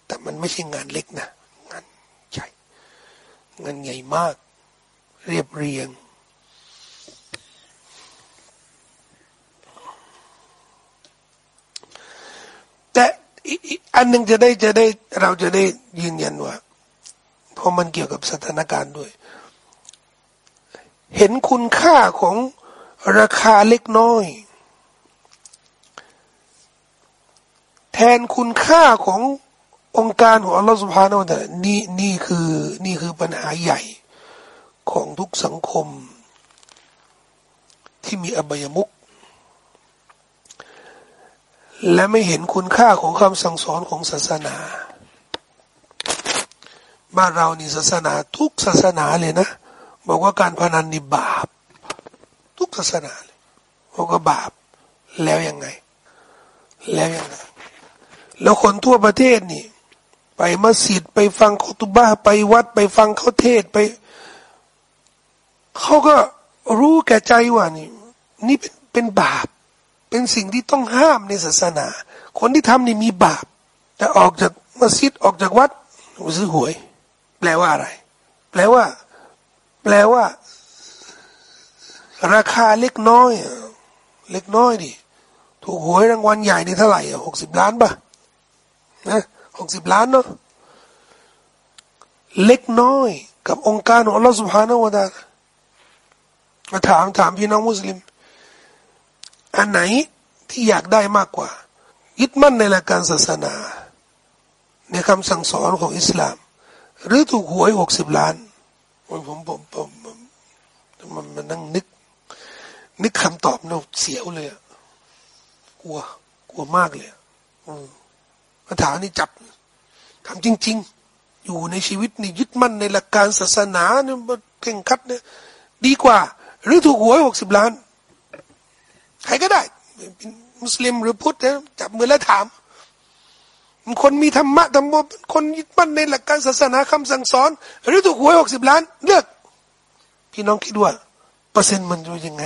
แต่มันไม่ใช่งานเล็กนะงานใหญ่งานใหญ่มาก เรียบเรียง แต่อันหนึ่งจะได้จะได้เราจะได้ยืนยันว่าเพราะมันเกี่ยวกับสถานการณ์ด้วย เห็นคุณค่าของราคาเล็กน้อย แทนคุณค่าขององค์การของอัลลอฮฺสุบฮานาอัลลอฮนี่นี่คือนี่คือปัญหาใหญ่ของทุกสังคม ที่มีอบายมุก และไม่เห็นคุณค่าของคำสั่งสอนของศาสนา บ้านเรานี่ศาสนาทุกศาสนาเลยนะบอกว่าการพนันนี่บาป ทุกศาสนาเลยบอกว่าบาปแล้วยังไง แล้วยังไง แล้วคนทั่วประเทศนี่ ไปมัสยิดไปฟังคุตุบ้าไปวัดไปฟังเขาเทศไป เขาก็รู้แก่ใจว่านี่ นี่เป็นเป็นบาป เป็นสิ่งที่ต้องห้ามในศาสนา คนที่ทำนี่มีบาปแต่ออกจากมัสยิดออกจากวัดซื้อหวย แปลว่าอะไร แปลว่า แปลว่า ราคาเล็กน้อย เล็กน้อยดิถูกหวยรางวัลใหญ่นี่เท่าไหร่หกสิบล้านป่ะนะหกสิบล้านเนาะเล็กน้อย กับองค์การของอัลลอฮฺสุบฮานาวะตามาถามถามพี่น้องมุสลิม อันไหนที่อยากได้มากกว่า ยึดมั่นในหลักการศาสนา ในคำสั่งสอนของอิสลาม หรือถูกหวยหกสิบล้านผมผมผมผมมันมันนั่งนึก นึกคำตอบเราเสียวเลยกลัว กลัวมากเลยมาถามนี่จับทำจริง ๆ อยู่ในชีวิตนี่ยึดมั่นในหลักการศาสนาเนี่ยเข่งคัดเนี่ยดีกว่า หรือถูกหวยหกสิบล้าน ใครก็ได้เป็นมุสลิมหรือพุทธจับมือแล้วถามคนมีธรรมะธรรมะคนยึดมั่นในหลักการศาสนาคำสั่งสอน หรือถูกหวยหกสิบล้าน เลือก พี่น้องคิดว่าเปอร์เซ็นต์มันจะยังไง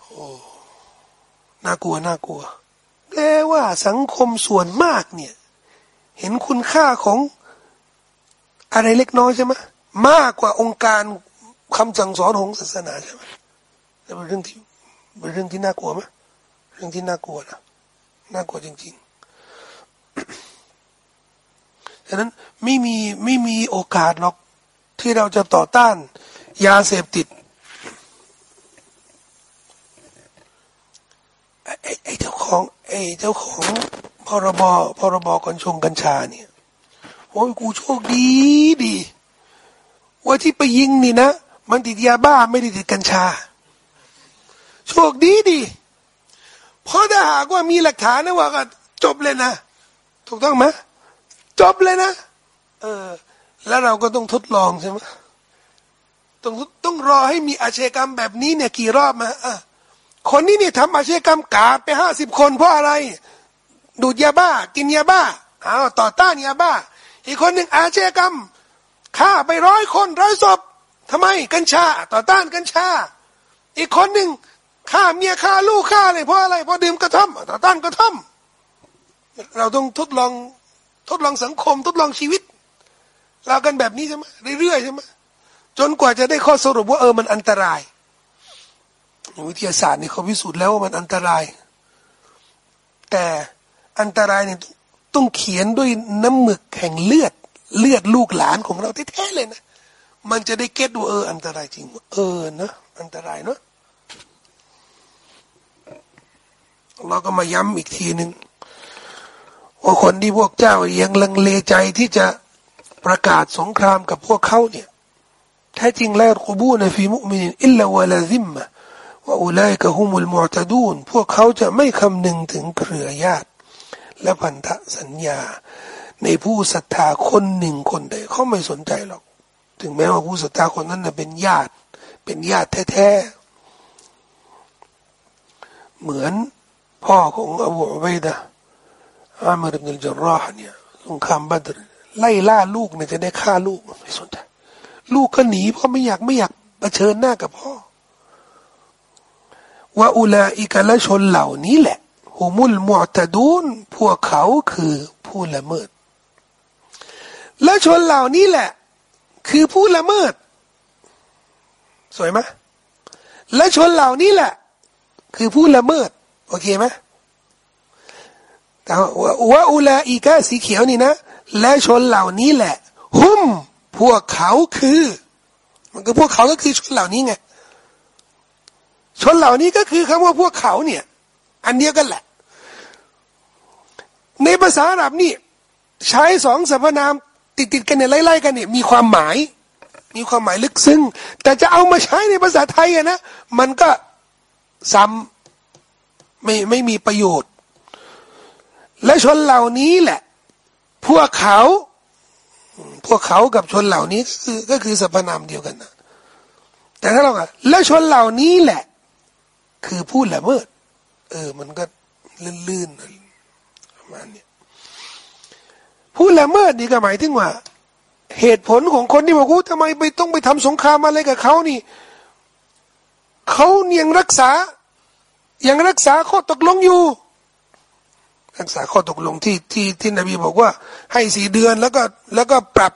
โอ้น่ากลัวน่ากลัวแปลว่าสังคมส่วนมากเนี่ย เห็นคุณค่าของอะไรเล็กน้อยใช่ไหมมากกว่าองค์การคำสั่งสอนของศาสนาใช่ไหม แต่เป็นเรื่องที่เป็นเรื่องที่น่ากลัวไหมเรื่องที่น่ากลัวนะน่ากลัวจริงๆดังนั้นไม่มีไม่มีโอกาสหรอกที่เราจะต่อต้าน ยาเสพติดไอ้ไอ้เจ้าของไอ้เจ้าของพรบพรบกัญชงกัญชาเนี่ยโอ้ยกูโชคดีดี ว่าที่ไปยิงนี่นะ มันติดยาบ้าไม่ได้ติดกัญชา โชคดีดีเพราะถ้าหากว่ามีหลักฐานนะว่าก็จบเลยนะ ถูกต้องไหมจบเลยนะ เออ แล้วเราก็ต้องทดลองใช่ไหมต้องต้องรอให้มีอาชญากรรมแบบนี้เนี่ยกี่รอบมาอะคนนี้เนี่ยทำอาชญากรรมกาไปห้าสิบคนเพราะอะไร ดูดยาบ้า กินยาบ้าอ้าวต่อต้านยาบ้า อีกคนหนึ่งอาชญากรรมฆ่าไปร้อยคนร้อยศพทำไมกัญชา ต่อต้านกัญชา อีกคนหนึ่ง ฆ่าเมียฆ่าลูกฆ่าอะไรเพราะอะไรเพราะดื่มกระท่อมต่อต้านกระท่อมเราต้องทดลองทดลองสังคม ทดลองชีวิตเรากันแบบนี้ใช่ไหมเรื่อยๆใช่ไหมจนกว่าจะได้ข้อสรุปว่าเออมันอันตราย วิทยาศาสตร์นี่เขาพิสูจน์แล้วว่ามันอันตราย แต่อันตรายเนี่ยต้องเขียนด้วยน้ำหมึกแห่งเลือด เลือดลูกหลานของเราแท้ๆเลยนะ มันจะได้เก็ตว่าเอออันตรายจริง เออนะอันตรายเนาะ เราก็มาย้ำอีกทีหนึ่งว่าคนที่พวกเจ้ายังลังเลใจที่จะประกาศสงครามกับพวกเขาเนี่ยแท้จริงแล้วกบูนฟีมุมินอิลลาวะลาซิมมะว่าอุไลกะฮุมุลมุตดูนพวกเขาจะไม่คำนึงถึงเครือญาติ และพันธสัญญา ในผู้ศรัทธาคนหนึ่งคนใดเขาไม่สนใจหรอก ถึงแม้ว่าผู้ศรัทธาคนนั้นเป็นญาติ เป็นญาติแท้ๆเหมือน พ่อของอบูอุบัยดะอามรบินจรอห์เนี่ยสงครามบัตรไล่ล่าลูกเนี่ยจะได้ฆ่าลูกไม่สนใจลูกก็หนีเพราะไม่อยากไม่อยากเผชิญหน้ากับพ่อว่าอุลาอิกะละชนเหล่านี้แหละฮุมุลมุตดูนพวกเขาคือผู้ละเมิด และชนเหล่านี้แหละ คือผู้ละเมิด สวยไหมและชนเหล่านี้แหละ คือผู้ละเมิด โอเคไหมแต่ว่าอุลาอีกาสีเขียวนี่นะ และชนเหล่านี้แหละ หุ้มพวกเขาคือ มันก็พวกเขาก็คือชนเหล่านี้ไงชนเหล่านี้ก็คือคำว่าพวกเขาเนี่ย อันเดียวกันแหละ ในภาษาอาหรับนี่ ใช้สองสรรพนามติดติดกันเนี่ยไล่ๆกันเนี่ยมีความหมาย มีความหมายลึกซึ้งแต่จะเอามาใช้ในภาษาไทยอะนะมันก็ซ้ำ ไม่ไม่มีประโยชน์ และชนเหล่านี้แหละ พวกเขา พวกเขากับชนเหล่านี้คือก็คือสรรพนามเดียวกันนะแต่ถ้าเราอะและชนเหล่านี้แหละ คือพูดละเมิด เออ มันก็ลื่นๆประมาณนี้พูดละเมิดนี่ก็หมายถึงว่า เหตุผลของคนที่บอกว่าทำไมไปต้องไปทำสงครามอะไรกับเขานี่เขายังรักษา ยังรักษาข้อตกลงอยู่ รักษาข้อตกลงที่ที่ที่นบีบอกว่า ให้สี่เดือนแล้วก็แล้วก็ปรับ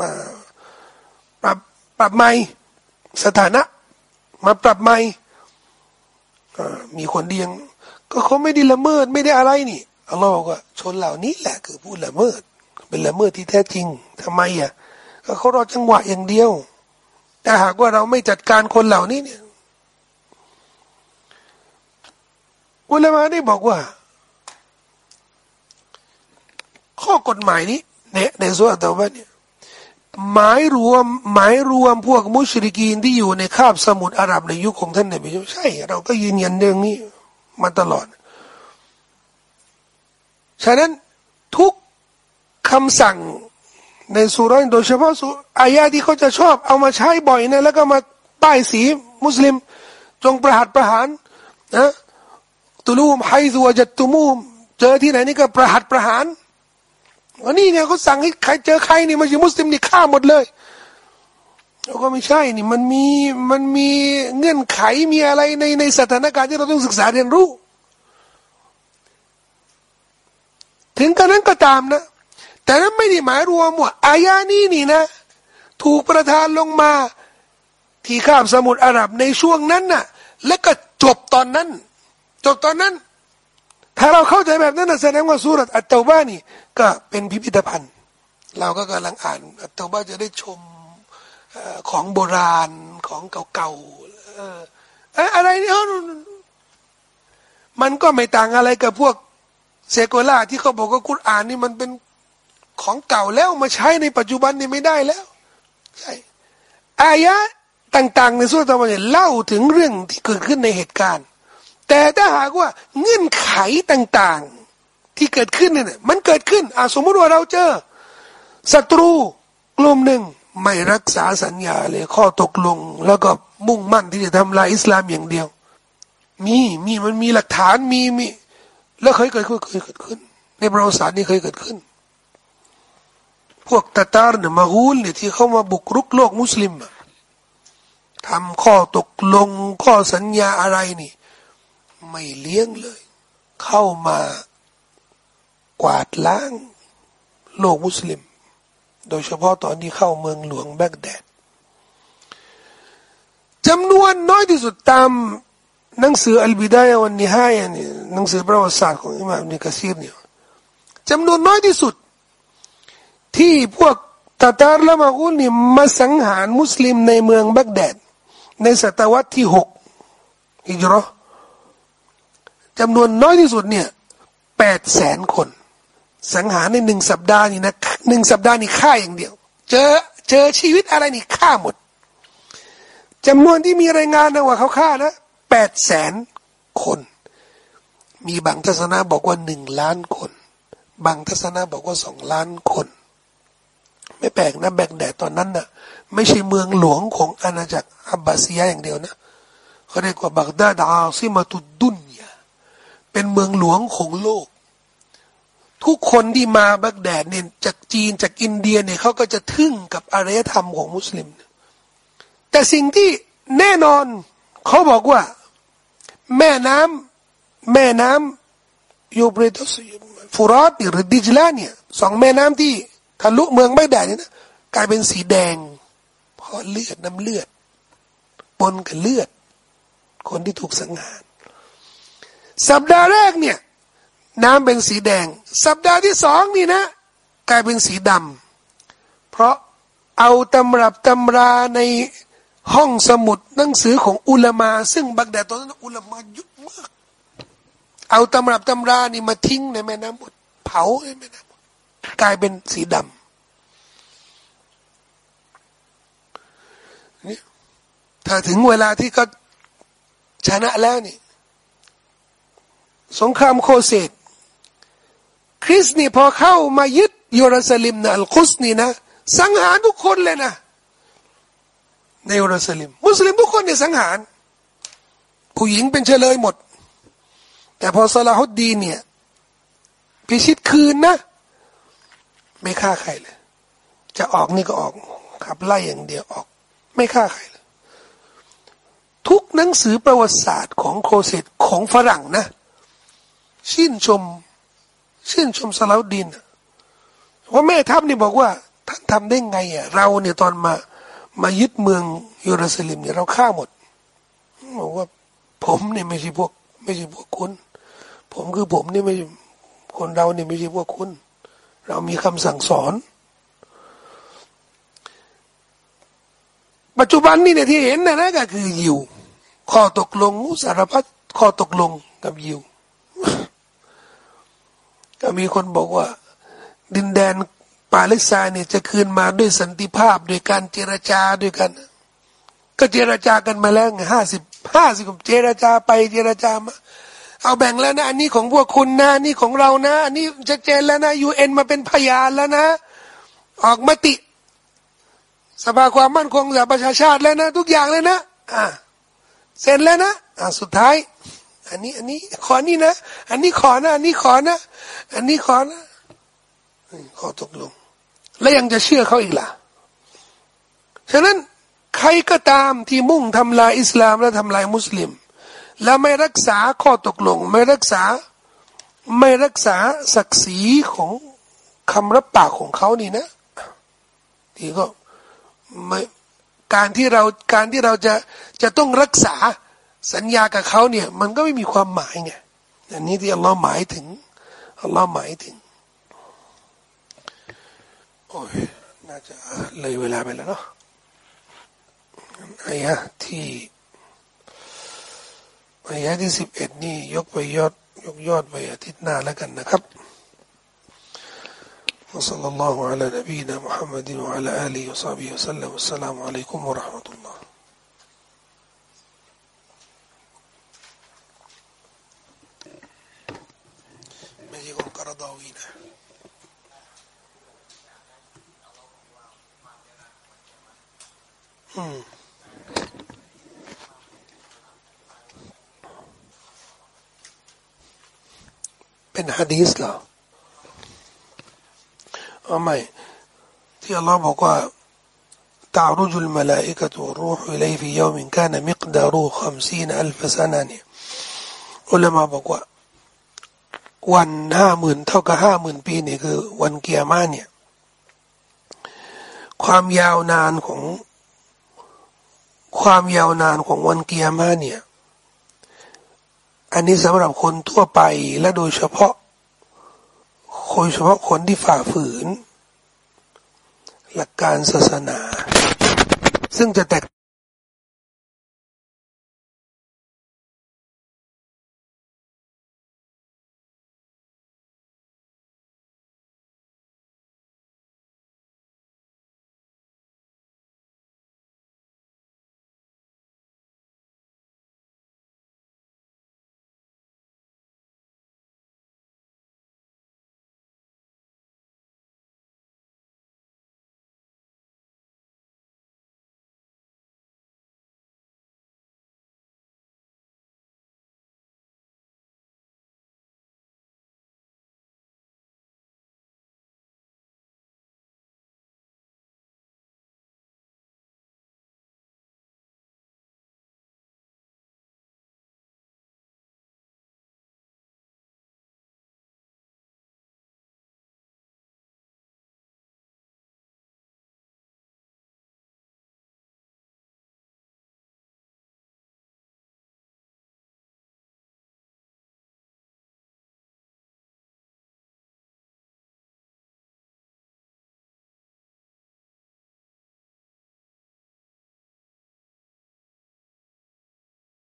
มาปรับปรับใหม่สถานะ มาปรับใหม่มีคนเดียง ก็เขาไม่ได้ละเมิดไม่ได้อะไรนี่อัลลอฮ์บอกว่าชนเหล่านี้แหละคือผู้ละเมิด เป็นละเมิดที่แท้จริงทำไมอะก็เขารอจังหวะอย่างเดียว แต่หากว่าเราไม่จัดการคนเหล่านี้เนี่ย อุลามะได้บอกว่า ข้อกฎหมายนี้ในในส่วนตัวเนี่ยหมายรวมหมายรวมพวกมุชริกีนที่อยู่ในคาบสมุทรอาหรับในยุคของท่านนบีใช่ เราก็ยืนยันเรื่องนี้มาตลอด ฉะนั้นทุกคำสั่งในสุรโดยเฉพาะสุอายาที่เขาจะชอบเอามาใช้บ่อยนะแล้วก็มาป้ายสีมุสลิม จงประหัตประหารนะ ตุลูมไฮซัวจัตตุมูมเจอที่ไหนนี่ก็ประหัตประหารวันนี้เนี่ยเขาสั่งให้ใครเจอใครนี่มาอยู่มุสลิมนี่ฆ่าหมดเลยเราก็ไม่ใช่นี่มันมีมันมีเงื่อนไขมีอะไรในในสถานการณ์ที่เราต้องศึกษาเรียนรู้ ถึงกระนั้นก็ตามนะ แต่นั้นไม่ได้หมายรวมว่าอายานี้นี่นะ ถูกประทานลงมาที่ข้ามสมุทรอาหรับในช่วงนั้นน่ะ แล้วก็จบตอนนั้น จบตอนนั้น ถ้าเราเข้าใจแบบนั้นแสดงว่าสุรัตอัตตบ้านี่ก็เป็นพิพิธภัณฑ์ เราก็กำลังอ่านอัตตบ้าจะได้ชมของโบราณของเก่าๆอะไรเนี่ยมันก็ไม่ต่างอะไรกับพวกเซโกล่าที่เขาบอกว่ากุรอานนี่มันเป็นของเก่าแล้วมาใช้ในปัจจุบันนี่ไม่ได้แล้วใช่อายะต่าง ๆ ในสุรตะวันเนี่ยเล่าถึงเรื่องที่เกิดขึ้นในเหตุการณ์ แต่ถ้าหากว่าเงื่อนไขต่างๆ ที่เกิดขึ้นเนี่ยมันเกิดขึ้นอ่าสมมติว่าเราเจอศัตรูกลุ่มหนึ่งไม่รักษาสัญญาเลยข้อตกลง แล้วก็มุ่งมั่นที่จะทำลายอิสลามอย่างเดียว มีมีมันมีหลักฐานมีมี แล้วเคยเกิดขึ้นเคยเกิดขึ้น ในประวัติศาสตร์นี่เคยเกิดขึ้น พวกตาตาร์เนี่ยมาฮูลเนี่ยที่เข้ามาบุกรุกโลกมุสลิมทำข้อตกลงข้อสัญญาอะไรนี่ ไม่เลี้ยงเลย เข้ามากวาดล้างโลกมุสลิม โดยเฉพาะตอนที่เข้าเมืองหลวงแบกแดดจำนวนน้อยที่สุดตามหนังสืออัลบิดายวันนิฮายนี่หนังสือประวัติศาสตร์ของอิมามนิกาซีรเนี่ยจำนวนน้อยที่สุด ที่พวกตาตาร์ละมากุลนี่มาสังหารมุสลิมในเมืองบักแดด ในศตวรรษที่หกอิจรอ จำนวนน้อยที่สุดเนี่ยแปดแสนคน สังหารในหนึ่งสัปดาห์นี่นะหนึ่งสัปดาห์นี่ฆ่าอย่างเดียว เจอเจอชีวิตอะไรนี่ฆ่าหมดจำนวนที่มีรายงานนะว่าเขาฆ่านะแปดแสนคน มีบางทัศนะบอกว่าหนึ่งล้านคน บางทัศนะบอกว่าสองล้านคน ไม่แปลกนะแบกแดดตอนนั้นนะ่ะ ไม่ใช่เมืองหลวงของอาณาจักรอับบาซียาอย่างเดียวนะเขาเรียกว่าบักดาดอาซิมาตุดุน เป็นเมืองหลวงของโลก ทุกคนที่มาบักแดดเนี่ยจากจีนจากอินเดียเนี่ยเขาก็จะทึ่งกับอารยธรรมของมุสลิม แต่สิ่งที่แน่นอนเขาบอกว่า แม่น้ำแม่น้ำยูเบรตสฟูรอสหรือดิจลาเนี่ยสองแม่น้ำที่ทะลุเมืองบักแดดเนี่ยนะกลายเป็นสีแดงเพราะเลือดน้ำเลือดปนกับเลือด คนที่ถูกสังหาร สัปดาห์แรกเนี่ย น้ำเป็นสีแดง สัปดาห์ที่สองนี่นะ กลายเป็นสีดำเพราะเอาตำรับตำราในห้องสมุดหนังสือของอุลามา ซึ่งบักแดดตอนนั้นอุลามายุมาก เอาตำรับตำรานี่มาทิ้งในแม่น้ำหมดเผาในแม่น้ำหมดกลายเป็นสีดำนี่ถ้าถึงเวลาที่เขาชนะแล้วนี่ สงครามโคเสกคริสนี่พอเข้ามายึดเยรูซาเล็มนะอัลกุสนี่นะ สังหารทุกคนเลยนะในเยรูซาเล็มมุสลิมทุกคนเนี่ยสังหาร ผู้หญิงเป็นเฉลยหมด แต่พอซาลาฮุดดีเนี่ยพิชิตคืนนะ ไม่ฆ่าใครเลย จะออกนี่ก็ออกขับไล่อย่างเดียวออก ไม่ฆ่าใครเลย ทุกหนังสือประวัติศาสตร์ของโครเซตของฝรั่งนะ ชื่นชม ชื่นชมซาลาฮุดดีนว่าแม่ทัพนี่บอกว่า ท่านทำได้ไงอะเราเนี่ยตอนมามายึดเมืองเยรูซาเล็มเนี่ยเราฆ่าหมดบอกว่า ผมเนี่ยไม่ใช่พวก ไม่ใช่พวกคุณ ผมคือผมนี่ไม่คนเราเนี่ยไม่ใช่พวกคุณ เรามีคำสั่งสอน ปัจจุบันนี่เนี่ยที่เห็นนะนะก็คือยิวข้อตกลงสารพัดข้อตกลงกับยิว ก็มีคนบอกว่า ดินแดนปาเลสไตน์เนี่ยจะคืนมาด้วยสันติภาพโดยการเจรจาด้วยกัน ก็เจรจากันมาแล้วห้าสิบห้าสิบเจรจาไปเจรจามาเอาแบ่งแล้วนะอันนี้ของพวกคุณนะอันนี้ของเรานะ อันนี้ชัดเจนแล้วนะยูเอ็นมาเป็นพยานแล้วนะ ออกมติ สภาความมั่นคงสหประชาชาติแล้วนะ ทุกอย่างเลยนะ อ่าเซ็นแล้วนะ อ่าสุดท้าย อันนี้ อันนี้ ขอนี่นะ อันนี้ขอนะ อันนี้ขอนะ อันนี้ขอนะขอตกลง และยังจะเชื่อเขาอีกล่ะ ฉะนั้นใครก็ตามที่มุ่งทำลายอิสลามและทำลายมุสลิม และไม่รักษาข้อตกลง ไม่รักษาไม่รักษาศักดิ์ศรีของคำรับปากของเขานี่นะที่ก็ไม่การที่เราการที่เราจะจะต้องรักษา สัญญากับเขาเนี่ย มันก็ไม่มีความหมายไงอันนี้ที่อัลลอฮ์หมายถึงอัลลอฮ์หมายถึงโอ้ยน่าจะเลยเวลาไปแล้วเนาะอายะที่อายะที่สิบเอ็ดนี่ยกไปยอดยกยอดไปอาทิตย์หน้าแล้วกันนะครับ وصلى الله على نبينا محمد وعلى آله وصحبه وسلم والسلام عليكم ورحمة الله อัลลอฮ์บอกว่า تعرج الملائكة والروح إليه في يوم كان مقداره خمسين ألف سنة เนี่ยอุลามะบอกว่า วันห้าหมื่นเท่ากับห้าหมื่นปีนี่คือ วันเกียร์มาเนี่ย ความยาวนานของความยาวนานของวันเกียร์มาเนี่ย อันนี้สำหรับคนทั่วไปและโดยเฉพาะโดยเฉพาะคนที่ฝ่าฝืน หลักการศาสนา ซึ่งจะแตก